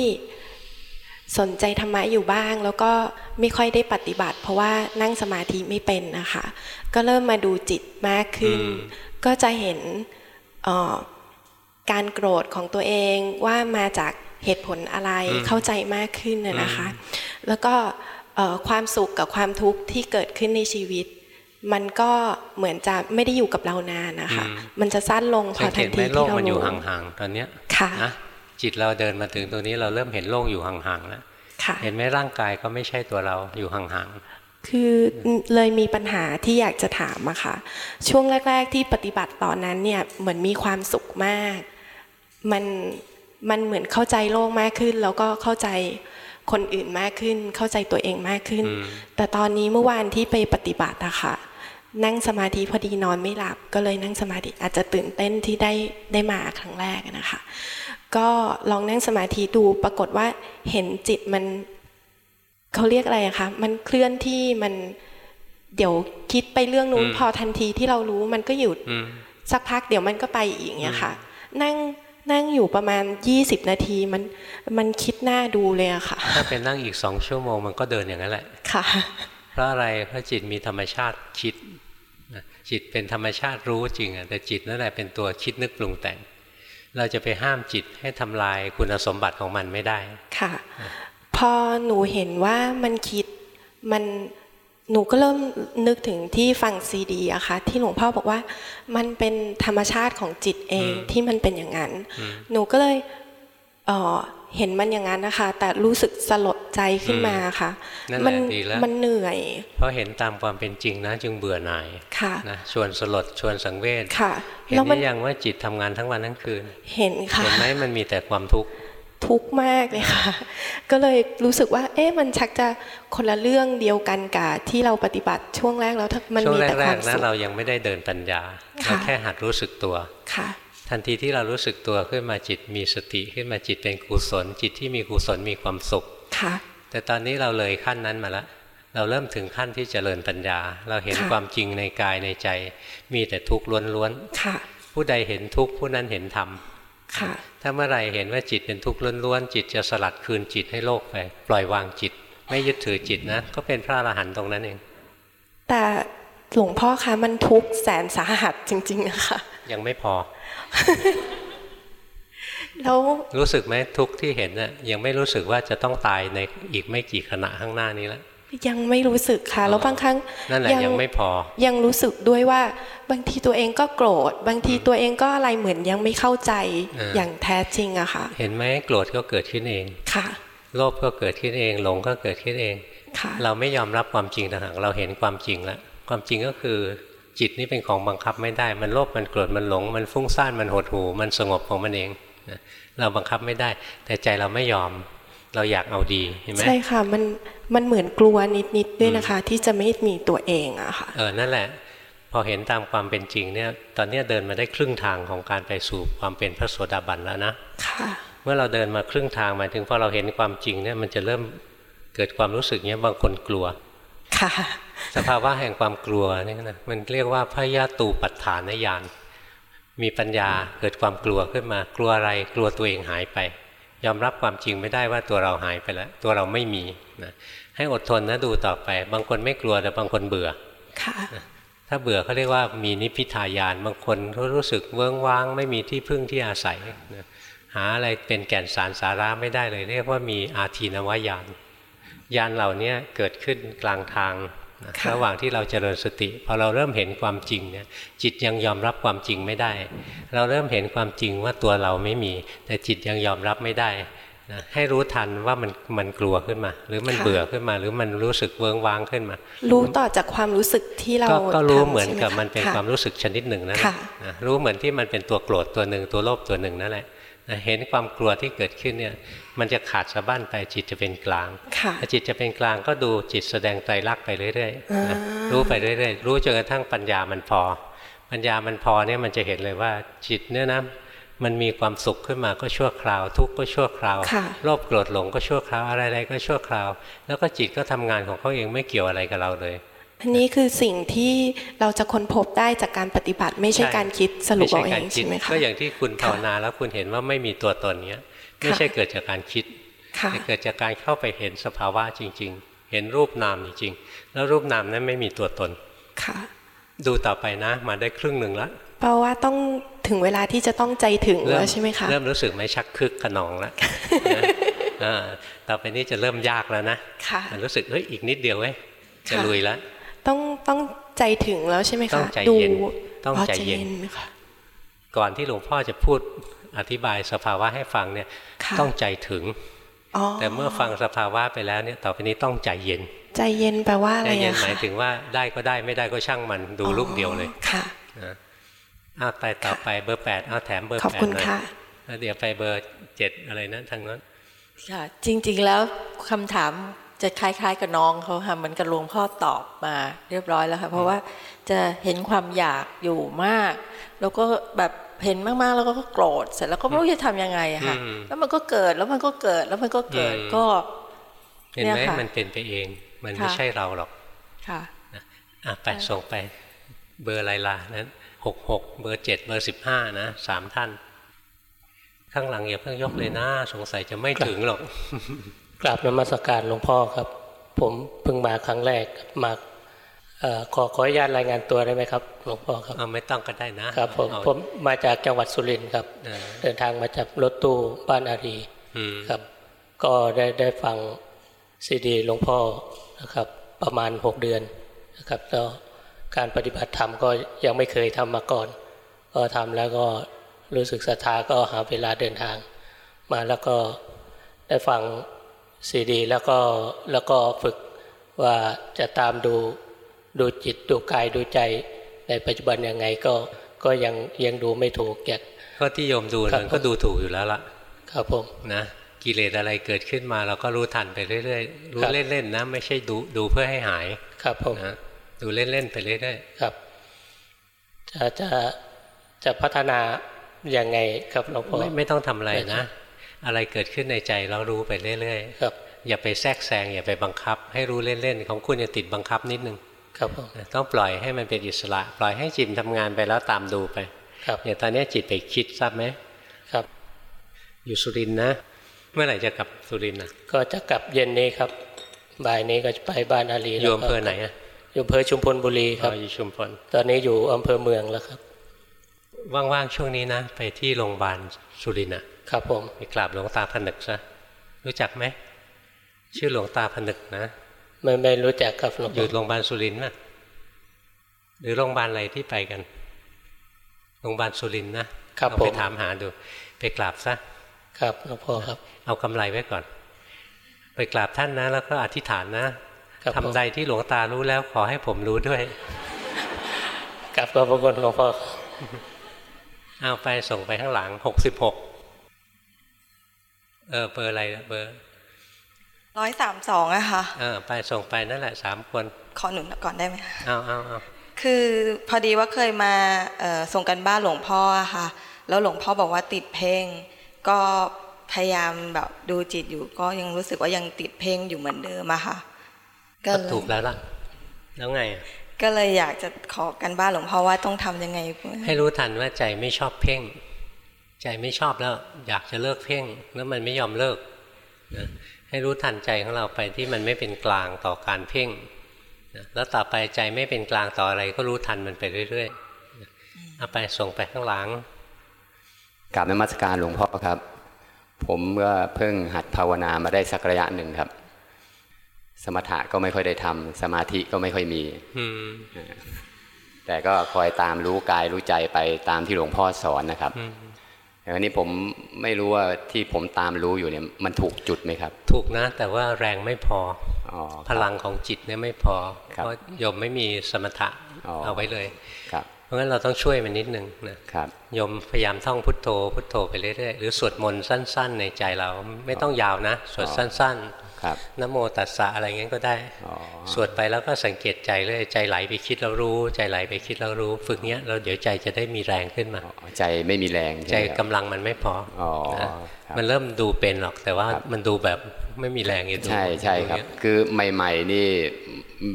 สนใจธรรมะอยู่บ้าง แล้วก็ไม่ค่อยได้ปฏิบัติ เพราะว่านั่งสมาธิไม่เป็นนะคะก็เริ่มมาดูจิตมากขึ้น ก็จะเห็นการโกรธของตัวเองว่ามาจากเหตุผลอะไรเข้าใจมากขึ้นนะคะ แล้วก็ ความสุขกับความทุกข์ที่เกิดขึ้นในชีวิต มันก็เหมือนจะไม่ได้อยู่กับเรานานนะคะ มันจะสั้นลงพอทันทีที่เรารู้มันอยู่ห่างๆตอนเนี้ยนะจิตเราเดินมาถึงตรงนี้เราเริ่มเห็นโลกอยู่ห่างๆแล้วเห็นไหมร่างกายก็ไม่ใช่ตัวเราอยู่ห่างๆ คือเลยมีปัญหาที่อยากจะถามอะค่ะ ช่วงแรก ๆ ที่ปฏิบัติตอนนั้นเนี่ยเหมือนมีความสุขมาก มันมันเหมือนเข้าใจโลกมากขึ้น แล้วก็เข้าใจ คนอื่นมากขึ้น เข้าใจตัวเองมากขึ้น แต่ตอนนี้เมื่อวานที่ไปปฏิบัติอะค่ะ นั่งสมาธิพอดีนอนไม่หลับ ก็เลยนั่งสมาธิอาจจะตื่นเต้นที่ได้ได้มาครั้งแรกนะคะ ก็ลองนั่งสมาธิดูปรากฏว่าเห็นจิตมันเขาเรียกอะไรอะคะ มันเคลื่อนที่มันเดี๋ยวคิดไปเรื่องนู้นพอทันทีที่เรารู้มันก็หยุดสักพักเดี๋ยวมันก็ไปอีกอย่างเงี้ยค่ะ นั่ง นั่งอยู่ประมาณยี่สิบนาทีมันมันคิดหน้าดูเลยอะค่ะ ถ้าเป็นนั่งอีกสองชั่วโมงมันก็เดินอย่างนั้นแหละค่ะ เพราะอะไรเพราะจิตมีธรรมชาติคิดจิตเป็นธรรมชาติรู้จริงอะแต่จิตนั่นแหละเป็นตัวคิดนึกปรุงแต่ง เราจะไปห้ามจิตให้ทำลายคุณสมบัติของมันไม่ได้ค่ะ พอหนูเห็นว่ามันคิดมัน หนูก็เริ่มนึกถึงที่ฟังซีดีอะค่ะที่หลวงพ่อบอกว่า มันเป็นธรรมชาติของจิตเองที่มันเป็นอย่างนั้น หนูก็เลยเเห็นมันอย่างนั้นนะคะ แต่รู้สึกสลดใจขึ้นมาค่ะมันมันเหนื่อย เพราะเห็นตามความเป็นจริงนะจึงเบื่อหน่ายนะชวนสลดชวนสังเวชเห็นหรือยังว่าจิตทำงานทั้งวันทั้งคืน เห็นค่ะเห็นไหมมันมีแต่ความทุกข์ ทุกข์มากเลยค่ะ ก็เลยรู้สึกว่า เอ๊ะมันชักจะคนละเรื่องเดียวกันกับที่เราปฏิบัติช่วงแรกแล้วมันมีแต่ความสุขเรายังไม่ได้เดินปัญญาเราแค่หัดรู้สึกตัวค่ะ ทันทีที่เรารู้สึกตัวขึ้นมาจิตมีสติขึ้นมาจิตเป็นกุศล จิตที่มีกุศลมีความสุขค่ะ แต่ตอนนี้เราเลยขั้นนั้นมาแล้วเราเริ่มถึงขั้นที่จเจริญปัญญา เราเห็นความจริงในกายในใจ มีแต่ทุกข์ล้วนๆผู้ใดเห็นทุกข์ผู้นั้นเห็นธรรม ถ้าเมื่อไรเห็นว่าจิตเป็นทุกข์ล้วนๆจิตจะสลัดคืนจิตให้โลกไป ปล่อยวางจิต ไม่ยึดถือจิตนะ ก็เป็นพระอรหันต์ตรงนั้นเอง แต่หลวงพ่อคะมันทุกข์แสนสาหัสจริงๆนะคะยังไม่พอแล้วรู้สึกไหมทุกข์ที่เห็นน่ะยังไม่รู้สึกว่าจะต้องตายในอีกไม่กี่ขณะข้างหน้านี้แล้ว ยังไม่รู้สึกค่ะ แล้วบางครั้งนั่นแหละยังไม่พอ ยังรู้สึกด้วยว่าบางทีตัวเองก็โกรธ บางทีตัวเองก็อะไรเหมือนยังไม่เข้าใจอย่างแท้จริงอะค่ะ เห็นไหมโกรธก็เกิดขึ้นเองค่ะ โลภก็เกิดขึ้นเอง หลงก็เกิดขึ้นเองเราไม่ยอมรับความจริงต่างหากเราเห็นความจริงแล้วความจริงก็คือจิตนี่เป็นของบังคับไม่ได้ มันโลภมันโกรธมันหลง มันฟุ้งซ่านมันหดหู่มันสงบของมันเองเราบังคับไม่ได้ แต่ใจเราไม่ยอม เราอยากเอาดีเห็นไหมใช่ค่ะมันมันเหมือนกลัวนิดๆด้วยนะคะ ที่จะไม่มีตัวเองอะค่ะเออนั่นแหละ พอเห็นตามความเป็นจริงเนี่ย ตอนนี้เดินมาได้ครึ่งทางของการไปสู่ความเป็นพระโสดาบันแล้วนะค่ะ เมื่อเราเดินมาครึ่งทางหมายถึงพอเราเห็นความจริงเนี่ยมันจะเริ่มเกิดความรู้สึกเนี้ยบางคนกลัวค่ะ สภาวะแห่งความกลัวนี่นะมันเรียกว่าพยาตูปัฏฐานญาณมีปัญญาเกิดความกลัวขึ้นมา กลัวอะไรกลัวตัวเองหายไป ยอมรับความจริงไม่ได้ว่าตัวเราหายไปแล้ว ตัวเราไม่มีนะให้อดทนนะดูต่อไป บางคนไม่กลัวแต่บางคนเบื่อค่ะถ้าเบื่อเขาเรียกว่ามีนิพิทายาน บางคนเขารู้สึกเวิ้งว้าง ไม่มีที่พึ่งที่อาศัยนะหาอะไรเป็นแก่นสารสาระไม่ได้เลย เรียกว่ามีอาทีนวายานยานเหล่านี้เกิดขึ้นกลางทาง ระหว่างที่เราเจริญสติพอเราเริ่มเห็นความจริงเนี่ยจิตยังยอมรับความจริงไม่ได้ เราเริ่มเห็นความจริงว่าตัวเราไม่มี แต่จิตยังยอมรับไม่ได้นะให้รู้ทันว่ามันมันกลัวขึ้นมา หรือมันเบื่อขึ้นมา หรือมันรู้สึกเวิงว้างขึ้นมา รู้ต่อจากความรู้สึกที่เราก็รู้เหมือนกับมันเป็นความรู้สึกชนิดหนึ่งนั่นแหละรู้เหมือนที่มันเป็นตัวโกรธตัวหนึ่งตัวโลภตัวหนึ่งนั่นแหละ เห็นความกลัวที่เกิดขึ้นเนี่ยมันจะขาดสะบั้นไปจิตจะเป็นกลางถ้าจิตจะเป็นกลางก็ดูจิตแสดงไตรลักษณ์ไปเรื่อยๆรู้ไปเรื่อยๆ รู้จนกระทั่งปัญญามันพอ ปัญญามันพอเนี่ยมันจะเห็นเลยว่าจิตเนี่ยนะมันมีความสุขขึ้นมาก็ชั่วคราว ทุกข์ก็ชั่วคราวโลภโกรธหลงก็ชั่วคราวอะไรๆก็ชั่วคราว แล้วก็จิตก็ทำงานของเขาเองไม่เกี่ยวอะไรกับเราเลย อันนี้คือสิ่งที่เราจะค้นพบได้จากการปฏิบัติ ไม่ใช่การคิดสรุปเอาเองใช่ไหมคะก็อย่างที่คุณภาวนาแล้วคุณเห็นว่าไม่มีตัวตนเนี้ยไม่ใช่เกิดจากการคิดแต่เกิดจากการเข้าไปเห็นสภาวะจริง ๆ เห็นรูปนามจริงๆแล้วรูปนามนั้นไม่มีตัวตนค่ะ ดูต่อไปนะ มาได้ครึ่งหนึ่งแล้วแปลว่าต้องถึงเวลาที่จะต้องใจถึงแล้วใช่ไหมคะเริ่มรู้สึกไหมชักคึกขนองแล้วนะอ่าต่อไปนี้จะเริ่มยากแล้วนะค่ะมันรู้สึกเฮ้ยอีกนิดเดียวเว้ยจะค่ะลุยแล้ว ต้องต้องใจถึงแล้วใช่ไหมคะต้องใจดูเย็นต้องใจเย็นค่ะก่อนที่หลวงพ่อจะพูดอธิบายสภาวะให้ฟังเนี่ยค่ะต้องใจถึงอ๋อแต่เมื่อฟังสภาวะไปแล้วเนี่ยต่อไปนี้ต้องใจเย็น ใจเย็นแปลว่าอะใจไรเย็นอะหคะมายถึงว่าได้ก็ได้ไม่ได้ก็ช่างมันดูลูกเดียวเลยค่ะนะอ้าวไปต่อไปเบอร์แปดอ้าวแถมเบอร์ขอบแปดคุณหน่อยค่ะแล้วเดี๋ยวไปเบอร์เจ็ดอะไรนะทางนั้นค่ะจริง ๆแล้วคำถาม จะคล้าย ๆ กับน้องเขาค่ะเหมือนกับหลวงพ่อตอบมาเรียบร้อยแล้วค่ะเพราะว่าจะเห็นความอยากอยู่มาก แล้วก็แบบเห็นมากๆแล้วก็โกรธเสร็จแล้วก็ไม่รู้จะทำยังไงอะค่ะอืมแล้วมันก็เกิดแล้วมันก็เกิดแล้วมันก็เกิดอืมก็เห็นเนี่ยไหมค่ะมันเป็นไปเอง มันไม่ค่ะใช่เราหรอกค่ะอะไปส่งไป เบอร์อะไรล่ะนั้นหกหกเบอร์เจ็ดเบอร์สิบห้านะสามท่าน ข้างหลังอย่าเพิ่งยกเลยนะสงสัยจะไม่ถึงหรอก กราบนมัสการหลวงพ่อครับ ผมเพิ่งมาครั้งแรกครับมาเอ่อขอขออนุญาตรายงานตัวได้ไหมครับหลวงพ่อครับเอาไม่ต้องก็ได้นะครับผมเอาผมมาจากจังหวัดสุรินทร์ครับเออเดินทางมาจากรถตู้บ้านอารีอืมครับ ก็ได้ได้ฟังซีดีหลวงพ่อนะครับ ประมาณหกเดือนนะครับแล้วการปฏิบัติธรรมก็ยังไม่เคยทำมาก่อน ก็ทำแล้วก็รู้สึกศรัทธาก็หาเวลาเดินทาง มาแล้วก็ได้ฟัง ซีดีแล้วก็แล้วก็ฝึกว่าจะตามดูดูจิตดูกายดูใจ ในปัจจุบันยังไงก็ก็ยังยังดูไม่ถูกแกก็ที่โยมดูครับมันก็ดูถูกอยู่แล้วล่ะ ครับผมนะกิเลสอะไรเกิดขึ้นมาเราก็รู้ทันไปเรื่อยๆ รู้ครับเล่นๆนะไม่ใช่ดูดูเพื่อให้หาย ครับผมนะดูเล่นๆไปเรื่อยครับ จะจะจะพัฒนายังไงครับหลวงพ่อๆไม่ไม่ต้องทำอะไรไม่นะ อะไรเกิดขึ้นในใจเรารู้ไปเรื่อยครับๆอย่าไปแทรกแซงอย่าไปบังคับ ให้รู้เล่นๆของคุณจะติดบังคับนิดนึงครับผมนะต้องปล่อยให้มันเป็นอิสระ ปล่อยให้จิตทำงานไปแล้วตามดูไป ครับอย่างตอนนี้จิตไปคิดทราบไหมครับ อยู่สุรินทร์นะ เมื่อไหร่จะกลับสุรินทร์นะก็จะกลับเย็นนี้ครับ บ่ายนี้ก็จะไปบ้านอารีอยู่แล้วก็อำเภอไหนอะอยู่อำเภอชุมพลบุรีครับอ๋ออยู่ชุมพลตอนนี้อยู่อำเภอเมืองแล้วครับ ว่างๆช่วงนี้นะ ไปที่โรงพยาบาลสุรินทร์อะ ครับผมไปกราบหลวงตาผนึกซะรู้จักไหมชื่อหลวงตาผนึกนะไม่ไม่รู้จักครับหลวงอพ่ยู่อโรงพยาบาลสุรินทร์ไหมหรือโรงพยาบาลอะไรที่ไปกันโรงพยาบาลสุรินทร์นะครับลองผไปมถามหาดู ไปกราบซะครับหลวงพ่อครับ เอากำไรไว้ก่อน ไปกราบท่านนะ แล้วก็อธิษฐานนะครับผมทำใดที่หลวงตารู้แล้วขอให้ผมรู้ด้วยกลับขอบพระคุณหลวงพ่อเอาไปส่งไปข้างหลังหกสิบหก เออเบอร์อะไรนะเบอร์ร้อยสามสองอะค่ะเออไปส่งไปนั่นแหละสามคน ขอหนุนก่อนได้ไหมคะเอาเอาเอาคือพอดีว่าเคยมาเอ่อส่งกันบ้านหลวงพ่ออะค่ะ แล้วหลวงพ่อบอกว่าติดเพ่งก็พยายามแบบดูจิตอยู่ก็ยังรู้สึกว่ายังติดเพ่งอยู่เหมือนเดิมอะค่ะ ก็ก็เลยถูกแล้วล่ะ แล้วไงอะก็เลยอยากจะขอกันบ้านหลวงพ่อว่าต้องทำยังไง ให้รู้ทันว่าใจไม่ชอบเพ่ง ใจไม่ชอบแล้วอยากจะเลิกเพ่งแล้วมันไม่ยอมเลิกนะให้รู้ทันใจของเราไปที่มันไม่เป็นกลางต่อการเพ่งนะแล้วต่อไปใจไม่เป็นกลางต่ออะไรก็รู้ทันมันไปเรื่อยๆนะเอาไปส่งไปข้างหลังกราบนมัสการหลวงพ่อครับ ผมก็เพิ่งหัดภาวนามาได้สักระยะหนึ่งครับ สมถะก็ไม่ค่อยได้ทำสมาธิก็ไม่ค่อยมีอืมแต่ก็คอยตามรู้กายรู้ใจไปตามที่หลวงพ่อสอนนะครับ อืมแต่วันนี้ผมไม่รู้ว่าที่ผมตามรู้อยู่เนี่ยมันถูกจุดไหมครับ ถูกนะแต่ว่าแรงไม่พอออพลังของจิตเนี่ยไม่พอครับเพราะโยมไม่มีสมถะอ๋อเอาไว้เลยค รับเพราะงั้นเราต้องช่วยมันนิดนึงนะครับโยมพยายามท่องพุทโธ พุทโธไปเรื่อยๆหรือสวดมนต์สั้น ๆ ในใจเราไม่ต้องยาวนะ สวดสั้นครับๆนะโมตัสสะอะไรเงี้ยก็ได้สวดไปแล้วก็สังเกตใจเลยใจไหลไปคิดแล้วรู้ ใจไหลไปคิดแล้วรู้ ฝึกเนี้ยเราเดี๋ยวใจจะได้มีแรงขึ้นมาใจไม่มีแรงใจช่ไหมครับกำลังมันไม่พอออนะครับมันเริ่มดูเป็นหรอกแต่ว่ามันดูแบบไม่มีแรงอยู่ดูใช่ใช่ครับดูเงี้ยคือใหม่ ๆ นี่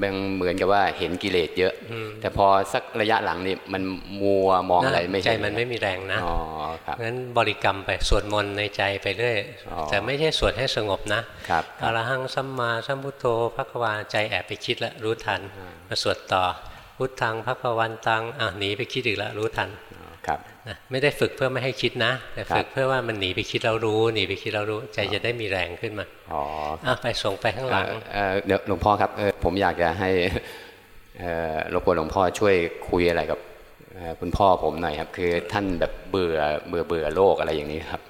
มันเหมือนกับว่าเห็นกิเลสเยอะ แต่พอสักระยะหลังนี่มันมัวมองอะไรไม่ใจมันไม่มีแรงนะอ๋อครับงั้นบริกรรมไปสวดมนต์ในใจไปเรื่อยแต่ไม่ใช่สวดให้สงบนะครับอรหังสัมมาสัมพุทโธพระควาใจแอบไปคิดแล้วรู้ทัน มาสวดต่อพุทธังพระควันตังอะหนีไปคิดอีกแล้วรู้ทันครับ นะไม่ได้ฝึกเพื่อไม่ให้คิดนะ แต่ฝึกเพื่อว่ามันหนีไปคิดเรารู้หนีไปคิดเรารู้ใจจะได้มีแรงขึ้นมาอ๋ออะไปส่งไปข้างหลังเอ่อเดี๋ยวหลวงพ่อครับเออผมอยากจะให้เอ่อรบกวนหลวงพ่อช่วยคุยอะไรกับเอ่อคุณพ่อผมหน่อยครับ คือท่านแบบเบื่อเบื่อเบื่อโลกอะไรอย่างนี้ครับ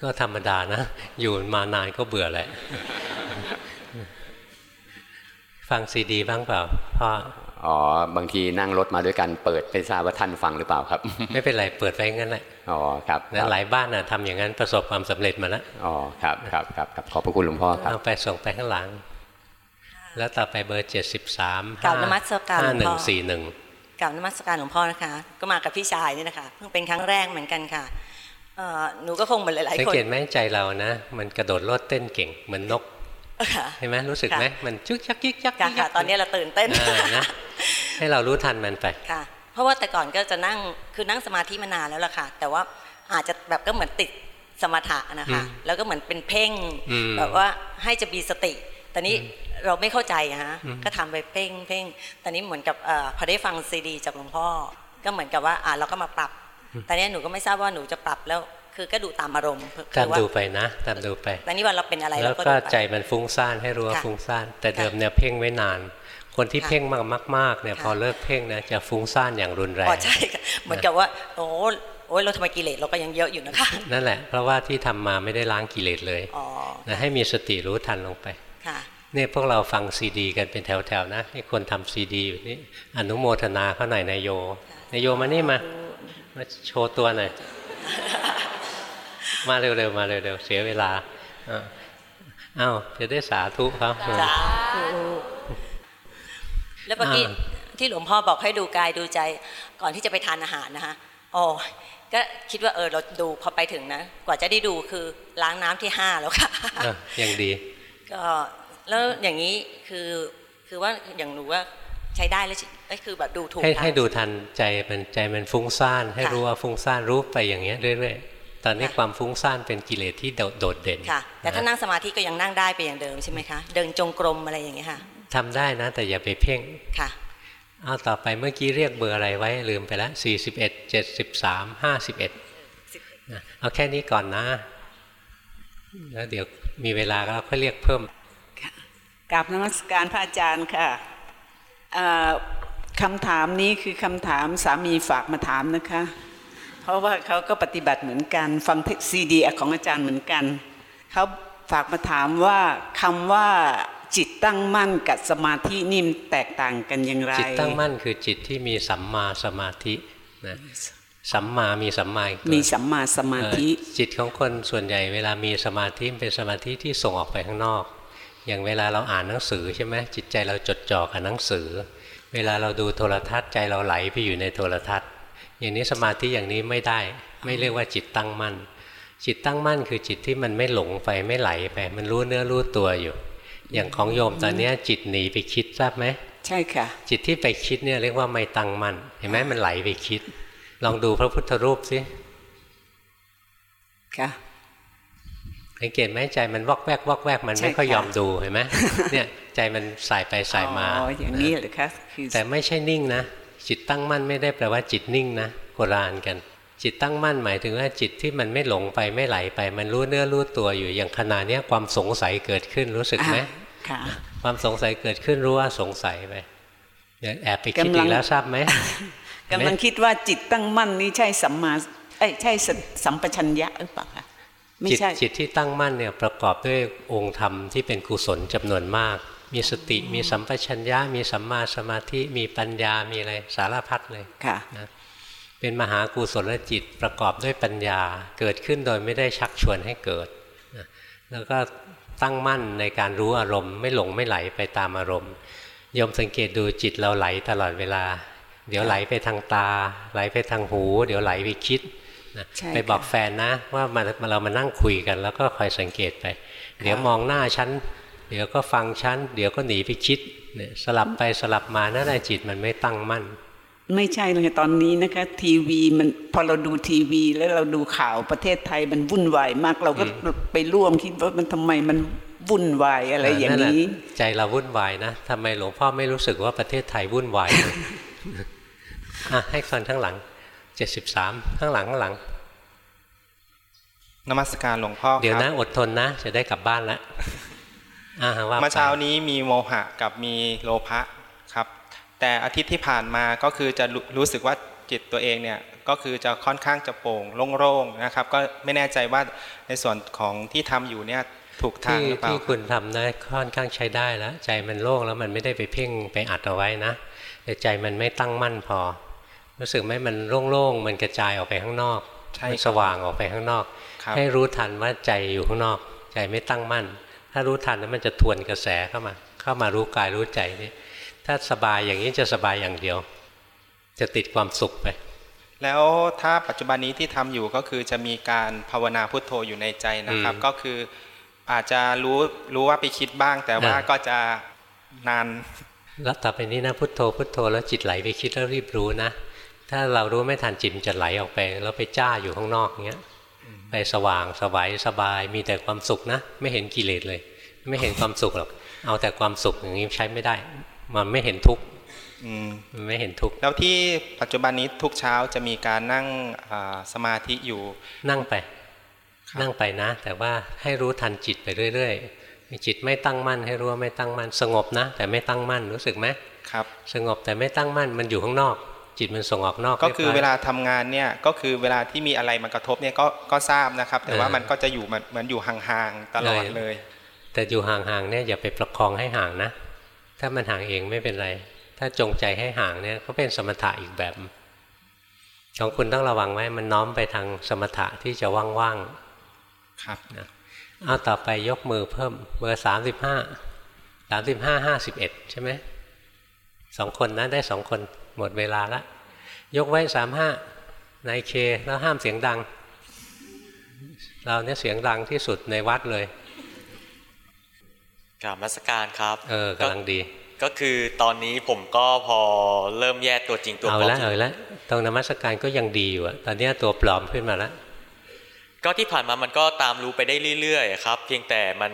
ก็ธรรมดานะ อยู่มานานก็เบื่อแหละฟังซีดีบ้างเปล่าพ่อ อ๋อบางทีนั่งรถมาด้วยกันเปิดไม่ทราบว่าท่านฟังหรือเปล่าครับ ไม่เป็นไรเปิดไว้งั้นแหละอ๋อครับนะหลายบ้านน่ะทำอย่างนั้นประสบความสำเร็จมาแล้วอ๋อครับครับครับครับขอบพระคุณหลวงพ่อครับเอาไปส่งไปข้างหลัง แล้วต่อไปเบอร์เจ็ดสิบสามกราบนมัสการห้าหลวงพ่อหนึ่งสี่หนึ่งกราบนมัสการหลวงพ่อนะคะ ก็มากับพี่ชายนี่นะคะเพิ่งเป็นครั้งแรกเหมือนกันค่ะเอ่อหนูก็คงเหมือนหลายสังๆคนเกตไหมใจเรานะ มันกระโดดโลดเต้นเก่งเหมือนนกค่ะ เห็นไหมรู้สึกไหมค่ะมันจุกจักยิกจักค่ะค่ะตอนนี้เราตื่นเต้นอ่านะให้เรารู้ทันมันไปค่ะ เพราะว่าแต่ก่อนก็จะนั่งคือนั่งสมาธิมานานแล้วล่ะค่ะ แต่ว่าอาจจะแบบก็เหมือนติดสมถะนะคะอืมแล้วก็เหมือนเป็นเพ่งอืมแบบว่าให้จะมีสติแต่นี้เราไม่เข้าใจอะฮะอืมก็ทำไปเพ่งเพ่งตอนนี้เหมือนกับเอ่อพอได้ฟังซีดีจากหลวงพ่อ ก็เหมือนกับว่าอ่าเราก็มาปรับแต่เนี้ยหนูก็ไม่ทราบว่าหนูจะปรับแล้ว คือก็ดูตามอารมณ์คืตามอว่าดูไปนะตามดูไปแต่นี่ว่าเราเป็นอะไรแล้เราวก็ก็ดูไปใจมันฟุ้งซ่านให้รู้ว่าค่ะฟุ้งซ่าน แต่เดิมเนี่ยเพ่งไว้นาน คนที่ค่ะเพ่งมากมากๆเนี่ยพอเลิกเพ่งนะจะฟุ้งซ่านอย่างรุนแรอ๋องใช่ค่ะเหมือนกับว่าโอ้โอ้ยเราทำไมกิเลสเราก็ยังเยอะอยู่นะคะ นั่นแหละ เพราะว่าที่ทำมาไม่ได้ล้างกิเลสเลยอ๋อนะให้มีสติรู้ทันลงไปค่ะเนี่ยพวกเราฟังซีดี กันเป็นแถวๆนะให้คนทำซีดีอยู่นี่อนุโมทนาเขาหน่อยนายโยนายโยมานี่มามาโชว์ตัวหน่อย มาเร็วๆมาเร็วๆเสียเวลาอ่าอ้าวจะได้สาธุเขาจ้าแล้วเมื่อกี้อ่าที่หลวงพ่อบอกให้ดูกายดูใจ ก่อนที่จะไปทานอาหารนะคะอ๋อก็คิดว่าเออเราดูพอไปถึงนะ กว่าจะได้ดูคือล้างน้ำที่ห้าแล้วค่ะอะยังดี ก็แล้วอย่างนี้คือคือว่าอย่างหนูว่าใช้ได้แล้วใช่ก็คือแบบดูถูกให้ทางให้ดูทันใจมันใจมันฟุ้งซ่าน ให้ค่ะรู้ว่าฟุ้งซ่านรู้ไปอย่างเงี้ยเรื่อยๆ ตอนนี้ความฟุ้งซ่านเป็นกิเลสที่โดดโดดเด่นค่ะแต่ถ้านะนั่งสมาธิก็ยังนั่งได้ไปอย่างเดิมใช่ไหมคะเดินจงกรมอะไรอย่างเงี้ยค่ะทำได้นะแต่อย่าไปเพ่งค่ะเอาต่อไปเมื่อกี้เรียกเบอร์อะไรไว้ลืมไปแล้วสี่สิบเอ็ดเจ็ดสิบสามห้าสิบเอ็ดเอาแค่นี้ก่อนนะ แล้วเดี๋ยวมีเวลาเราค่อยเรียกเพิ่มกราบนมัสการพระอาจารย์ค่ะเอ่อคำถามนี้คือคำถามสามีฝากมาถามนะคะ เพราะว่าเขาก็ปฏิบัติเหมือนกัน ฟังซีดีของอาจารย์เหมือนกันเขาฝากมาถามว่าคำว่าจิตตั้งมั่นกับสมาธินี่มันแตกต่างกันอย่างไร จิตตั้งมั่นคือจิตที่มีสัมมาสมาธินะสัมมามีสัมมาอีกตัวมีสัมมาสมาธิเอ่อจิตของคนส่วนใหญ่เวลามีสมาธิมันเป็นสมาธิที่ส่งออกไปข้างนอก อย่างเวลาเราอ่านหนังสือใช่ไหมจิตใจเราจดจ่อกับหนังสือ เวลาเราดูโทรทัศน์ใจเราไหลไปอยู่ในโทรทัศน์ อย่างนี้สมาธิอย่างนี้ไม่ได้ ไม่เรียกว่าจิตตั้งมั่น จิตตั้งมั่นคือจิตที่มันไม่หลงไปไม่ไหลไป มันรู้เนื้อรู้ตัวอยู่ อย่างของโยมตอนเนี้ยจิตหนีไปคิดทราบไหมใช่ค่ะ จิตที่ไปคิดเนี่ยเรียกว่าไม่ตั้งมั่นเห็นไหมมันไหลไปคิด ลองดูพระพุทธรูปสิค่ะสังเกตไหมใจมันวอกแวกวอกแวกมันใช่ไม่ค่อยค่ะยอมดูเห็นไหมเนี่ยใจมันสายไปสายมาอ๋ออย่างนี้เหรอคะคือแต่ไม่ใช่นิ่งนะ จิตตั้งมั่นไม่ได้แปลว่าจิตนิ่งนะโบราณกัน จิตตั้งมั่นหมายถึงว่าจิตที่มันไม่หลงไปไม่ไหลไป มันรู้เนื้อรู้ตัวอยู่อย่างขณะเนี้ยความสงสัยเกิดขึ้นรู้สึกไหมอ่าค่ะความสงสัยเกิดขึ้นรู้ว่าสงสัยไปเดี๋ยวแอบไปคิดกำลัอีงกแล้วทราบไหมกำลังคิดว่าจิตตั้งมั่นนี่ใช่สัมมาเอ้ยใช่สสัมปชัญญะหรือเปล่าคะไม่จิตใช่จิตที่ตั้งมั่นเนี่ยประกอบด้วยองค์ธรรมที่เป็นกุศลจำนวนมาก มีสติมีสัมปชัญญะมีสัมมาสมาธิมีปัญญามีอะไรสารพัดเลยค่ะนะเป็นมหากุศลจิตประกอบด้วยปัญญาเกิดขึ้นโดยไม่ได้ชักชวนให้เกิดนะแล้วก็ตั้งมั่นในการรู้อารมณ์ ไม่หลงไม่ไหลไปตามอารมณ์โยมสังเกตดูจิตเราไหลตลอดเวลา เดี๋ยวไหลไปทางตา ไหลไปทางหู เดี๋ยวไหลไปคิดนะใช่ไปบอกแฟนนะว่ามาเรามานั่งคุยกัน แล้วก็คอยสังเกตไป เดี๋ยวมองหน้าฉัน เดี๋ยวก็ฟังชั้นเดี๋ยวก็หนีไปคิดเนี่ยสลับไปสลับมานั่นแหละจิตมันไม่ตั้งมั่น ไม่ใช่เลยตอนนี้นะคะ ทีวีมันพอเราดูทีวี แล้วเราดูข่าวประเทศไทยมันวุ่นวายมาก เราก็ไปร่วมคิดว่ามันทำไมมันวุ่นวายอะไรอย่างนี้ ใจเราวุ่นวายนะทำไมหลวงพ่อไม่รู้สึกว่าประเทศไทยวุ่นวายเลยอะให้คนข้างหลังเจ็ดสิบสามข้างหลังข้างหลังนมัสการหลวงพ่อเดี๋ยวนะอดทนนะ จะได้กลับบ้านแล้วอ่าว่า เมื่อเช้านี้มีโมหะกับมีโลภะครับ แต่อาทิตย์ที่ผ่านมาก็คือจะรู้สึกว่าจิตตัวเองเนี่ยก็คือจะค่อนข้างจะโปร่งโล่งๆนะครับ ก็ไม่แน่ใจว่าในส่วนของที่ทำอยู่เนี่ยถูกทางหรือเปล่าที่คุณทำได้ค่อนข้างใช้ได้แล้ว ใจมันโล่งแล้วมันไม่ได้ไปเพ่งไปอัดเอาไว้นะแต่ใจมันไม่ตั้งมั่นพอ รู้สึกไหมมันโล่งๆมันกระจายออกไปข้างนอกมันสว่างออกไปข้างนอก ให้รู้ทันว่าใจอยู่ข้างนอก ใจไม่ตั้งมั่น ถ้ารู้ทันแล้วมันจะทวนกระแสเข้ามา เข้ามารู้กายรู้ใจนี่ถ้าสบายอย่างนี้จะสบายอย่างเดียว จะติดความสุขไป แล้วถ้าปัจจุบันนี้ที่ทำอยู่ก็คือจะมีการภาวนาพุทโธอยู่ในใจนะครับ ก็คืออาจจะรู้รู้ว่าไปคิดบ้าง แต่ว่าก็จะนานแล้วต่อไปนี้นะพุทโธพุทโธแล้วจิตไหลไปคิดแล้วรีบรู้นะถ้าเรารู้ไม่ทันจิตจะไหลออกไป แล้วไปจ้าอยู่ข้างนอกเงี้ย ไปสว่างสบายสบาย มีแต่ความสุขนะ ไม่เห็นกิเลสเลย ไม่เห็นความสุขหรอก เอาแต่ความสุขอย่างนี้ใช้ไม่ได้ มันไม่เห็นทุกข์มันไม่เห็นทุกข์แล้วที่ปัจจุบันนี้ทุกเช้าจะมีการนั่งสมาธิอยู่ นั่งไป นั่งไปนะ แต่ว่าให้รู้ทันจิตไปเรื่อยๆจิตไม่ตั้งมั่น ให้รู้ว่าไม่ตั้งมั่นสงบนะ แต่ไม่ตั้งมั่นรู้สึกไหมครับ สงบแต่ไม่ตั้งมั่นมันอยู่ข้างนอก จิตมันส่งออกนอก ก็คือเวลาทำงานเนี่ยก็คือเวลาที่มีอะไรมากระทบเนี่ยก็ก็ทราบนะครับ แต่ว่ามันก็จะอยู่เหมือนอยู่ห่างๆตลอดเลย แต่อยู่ห่างๆเนี่ยอย่าไปประคองให้ห่างนะ ถ้ามันห่างเองไม่เป็นไร ถ้าจงใจให้ห่างเนี่ยก็เป็นสมถะอีกแบบของคุณต้องระวังไว้มันน้อมไปทางสมถะที่จะว่างๆครับนะเอาต่อไปยกมือเพิ่มเบอร์สามสิบห้าสามสิบห้าห้าสิบเอ็ดใช่ไหมสองคนนะได้สองคน หมดเวลาละ ยกไว้สามห้านายเคแล้วห้ามเสียงดัง เราเนี่ยเสียงดังที่สุดในวัดเลยกราบมัสการครับ เออกำลังดี ก็คือตอนนี้ผมก็พอเริ่มแยกตัวจริงตัวปลอมเอาละเอาละตรงนมัสการก็ยังดีอยู่อะตอนนี้ตัวปลอมขึ้นมาแล้วก็ที่ผ่านมามันก็ตามรู้ไปได้เรื่อยๆครับ เพียงแต่มัน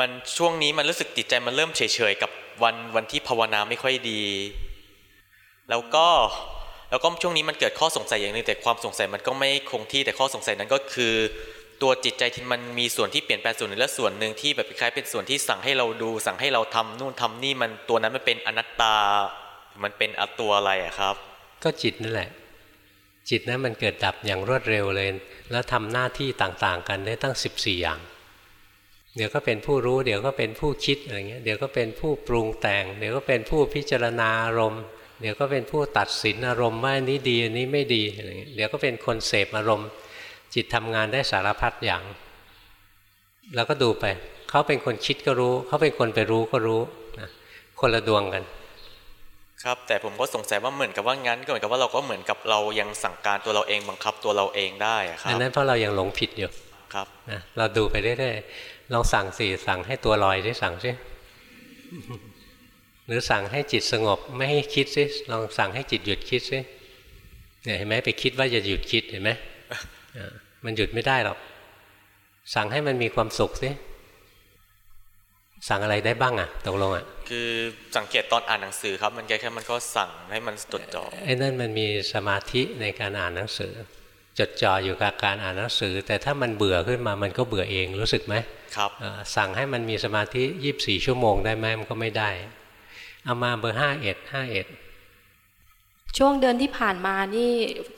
มันช่วงนี้มันรู้สึกจิตใจมันเริ่มเฉยๆกับวันวันที่ภาวนาไม่ค่อยดี แล้วก็แล้วก็ช่วงนี้มันเกิดข้อสงสัยอย่างหนึ่งแต่ความสงสัยมันก็ไม่คงที่แต่ข้อสงสัยนั้นก็คือ ตัวจิตใจที่มันมีส่วนที่เปลี่ยนแปลงส่วนหนึ่งและส่วนหนึ่งที่แบบคล้ายเป็นส่วนที่สั่งให้เราดู สั่งให้เราทำนู่นทำนี่มันตัวนั้นมันเป็นอนัตตา มันเป็นอตัวอะไรอะครับ ก็จิตนั่นแหละ จิตนั้นมันเกิดดับอย่างรวดเร็วเลย แล้วทำหน้าที่ต่างๆ กันได้ตั้ง 14 อย่างเดี๋ยวก็เป็นผู้รู้ เดี๋ยวก็เป็นผู้คิดอะไรเงี้ยเดี๋ยวก็เป็นผู้ปรุงแต่ง เดี๋ยวก็เป็นผู้พิจารณาอารมณ์ เดี๋ยวก็เป็นผู้ตัดสินอารมณ์ว่าอันนี้ดีอันนี้ไม่ดีอะไรเงี้ยเดี๋ยวก็เป็นคนเสพอารมณ์ จิตทำงานได้สารพัดอย่าง แล้วก็ดูไป เขาเป็นคนคิดก็รู้ เขาเป็นคนไปรู้ก็รู้นะคนละดวงกัน ครับแต่ผมก็สงสัยว่าเหมือนกับว่างั้นก็เหมือนกับว่าเราก็เหมือนกับเรายังสั่งการตัวเราเองบังคับตัวเราเองได้อะครับอันนั้นเพราะเรายังหลงผิดอยู่ครับนะเราดูไปเรื่อยๆลองสั่งสิสั่งให้ตัวลอยได้สั่งสิ หรือสั่งให้จิตสงบไม่ให้คิดสิลองสั่งให้จิตหยุดคิดสิเนี่ยเห็นไหมไปคิดว่าจะหยุดคิดเห็นไหมมันหยุดไม่ได้หรอกสั่งให้มันมีความสุขสิสั่งอะไรได้บ้างอะตกลงอะคือสังเกตตอนอ่านหนังสือครับ มันแค่แค่มันก็สั่งให้มันจดจ่อไอ้นั่นมันมีสมาธิในการอ่านหนังสือ จดจ่ออยู่กับการอ่านหนังสือ แต่ถ้ามันเบื่อขึ้นมามันก็เบื่อเองรู้สึกไหมครับสั่งให้มันมีสมาธิยีิบสี่ชั่วโมงได้ไหมมันก็ไม่ได้ เอามาเบอร์ห้าเอ็ดห้าเอ็ดช่วงเดือนที่ผ่านมานี่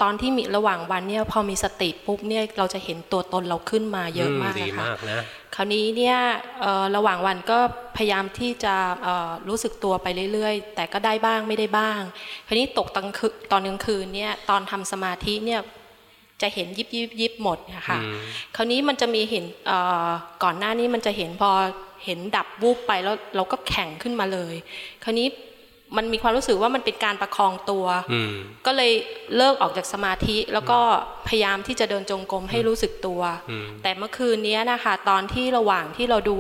ตอนที่มีระหว่างวันเนี่ยพอมีสติปุ๊บเนี่ยเราจะเห็นตัวตนเราขึ้นมาเยอะมากดีนะคะมากนะคราวนี้เนี่ยระหว่างวันก็พยายามที่จะรู้สึกตัวไปเรื่อยๆ แต่ก็ได้บ้างไม่ได้บ้าง คราวนี้ตกตอนคืตอนกลางคืนเนี่ยตอนทำสมาธิเนี่ยจะเห็นยิบยิบยิบหมดนะคะคราวนี้มันจะมีเห็นก่อนหน้านี้มันจะเห็นพอ เห็นดับวูบไปแล้วเราก็แข็งขึ้นมาเลย คราวนี้มันมีความรู้สึกว่ามันเป็นการประคองตัวก็เลยเลิกออกจากสมาธิ แล้วก็พยายามที่จะเดินจงกรมให้รู้สึกตัว แต่เมื่อคืนนี้นะคะ ตอนที่ระหว่างที่เราดู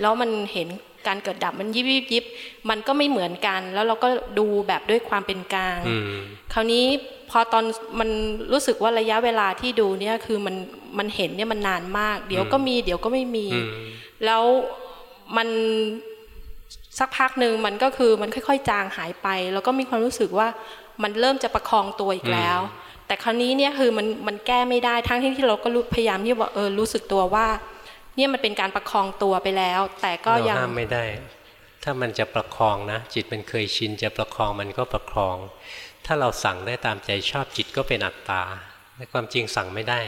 แล้วมันเห็นการเกิดดับมันยิบยิบยิบมันก็ไม่เหมือนกัน แล้วเราก็ดูแบบด้วยความเป็นกลางอืมคราวนี้พอตอนมันรู้สึกว่าระยะเวลาที่ดูเนี่ยคือมันมันเห็นเนี่ยมันนานมาก เดี๋ยวก็มีเดี๋ยวก็ไม่มีอืมแล้ว มันสักพักหนึ่งมันก็คือมันค่อย ๆ จางหายไป แล้วก็มีความรู้สึกว่ามันเริ่มจะประคองตัวอีกแล้ว แต่คราวนี้เนี่ยคือมันมันแก้ไม่ได้ทั้งที่ที่เราก็รู้พยายามที่ว่าเออรู้สึกตัวว่า เนี่ยมันเป็นการประคองตัวไปแล้ว แต่ก็เรายังห้ามไม่ได้ ถ้ามันจะประคองนะ จิตมันเคยชินจะประคองมันก็ประคอง ถ้าเราสั่งได้ตามใจชอบจิตก็เป็นอัตตาแต่ความจริงสั่งไม่ได้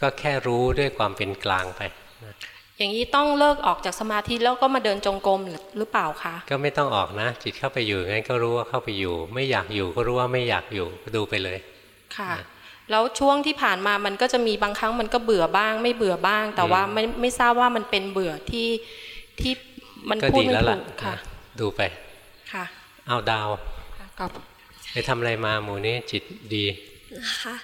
ก็แค่รู้ด้วยความเป็นกลางไปนะ อย่างนี้ต้องเลิกออกจากสมาธิแล้วก็มาเดินจงกรมหรือหรือเปล่าคะก็ไม่ต้องออกนะ จิตเข้าไปอยู่งั้นก็รู้ว่าเข้าไปอยู่ ไม่อยากอยู่ก็รู้ว่าไม่อยากอยู่ก็ดูไปเลยค่ะ แล้วช่วงที่ผ่านมามันก็จะมีบางครั้งมันก็เบื่อบ้าง ไม่เบื่อบ้าง แต่ว่าไม่ไม่ทราบว่ามันเป็นเบื่อที่ที่มันก็พูดดีไม่แล้วถูล่ะกค่ะ ดูไปค่ะ เอาดาวขอบไปทำอะไรมาหมูนี้จิตดีค่ะ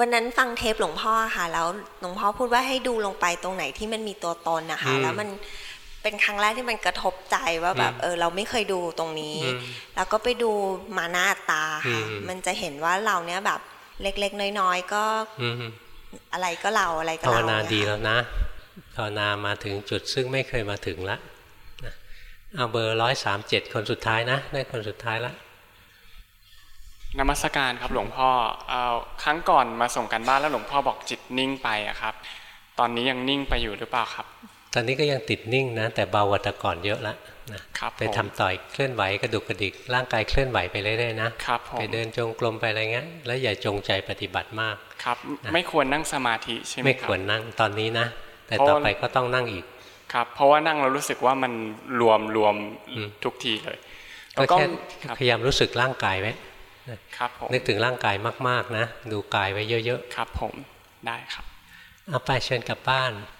วันนั้นฟังเทปหลวงพ่อค่ะ แล้วหลวงพ่อพูดว่าให้ดูลงไปตรงไหนที่มันมีตัวตนนะคะอืมแล้วมันเป็นครั้งแรกที่มันกระทบใจว่าแบบอืมเออเราไม่เคยดูตรงนี้อืมแล้วก็ไปดูมานาอัตตาค่ะอืมมันจะเห็นว่าเราเนี้ยแบบเล็กๆ น้อยๆก็อืมอะไรก็เราอะไรก็ภาวเรานาเนี่ยดีค่ะแล้วนะภาวนามาถึงจุดซึ่งไม่เคยมาถึงละนะเอาเบอร์ร้อยสามเจ็ดคนสุดท้ายนะได้คนสุดท้ายละ นมัสการครับหลวงพ่อเอ่อครั้งก่อนมาส่งกันบ้านแล้วหลวงพ่อบอกจิตนิ่งไปอะครับ ตอนนี้ยังนิ่งไปอยู่หรือเปล่าครับ ตอนนี้ก็ยังติดนิ่งนะ แต่เบากว่าแต่ก่อนเยอะละนะครับไปผมทำต่อยเคลื่อนไหวกระดุกกระดิกร่างกายเคลื่อนไหวไปเรื่อยๆนะครับผมไปเดินจงกรมไปอะไรเงี้ยแล้วอย่าจงใจปฏิบัติมากครับนะไม่ควรนั่งสมาธิใช่ไหมไม่คครับวรนั่งตอนนี้นะ แต่เพราะต่อไปก็ต้องนั่งอีกครับ เพราะว่านั่งแล้วรู้สึกว่ามันรวมรวมทุกทีเลยก็แล้วก็แค่ครับพยายามรู้สึกร่างกายไว้นะ ครับผมนึกถึงร่างกายมาก ๆ นะ ดูกายไว้เยอะครับผมได้ครับๆเอาไปเชิญกลับบ้านค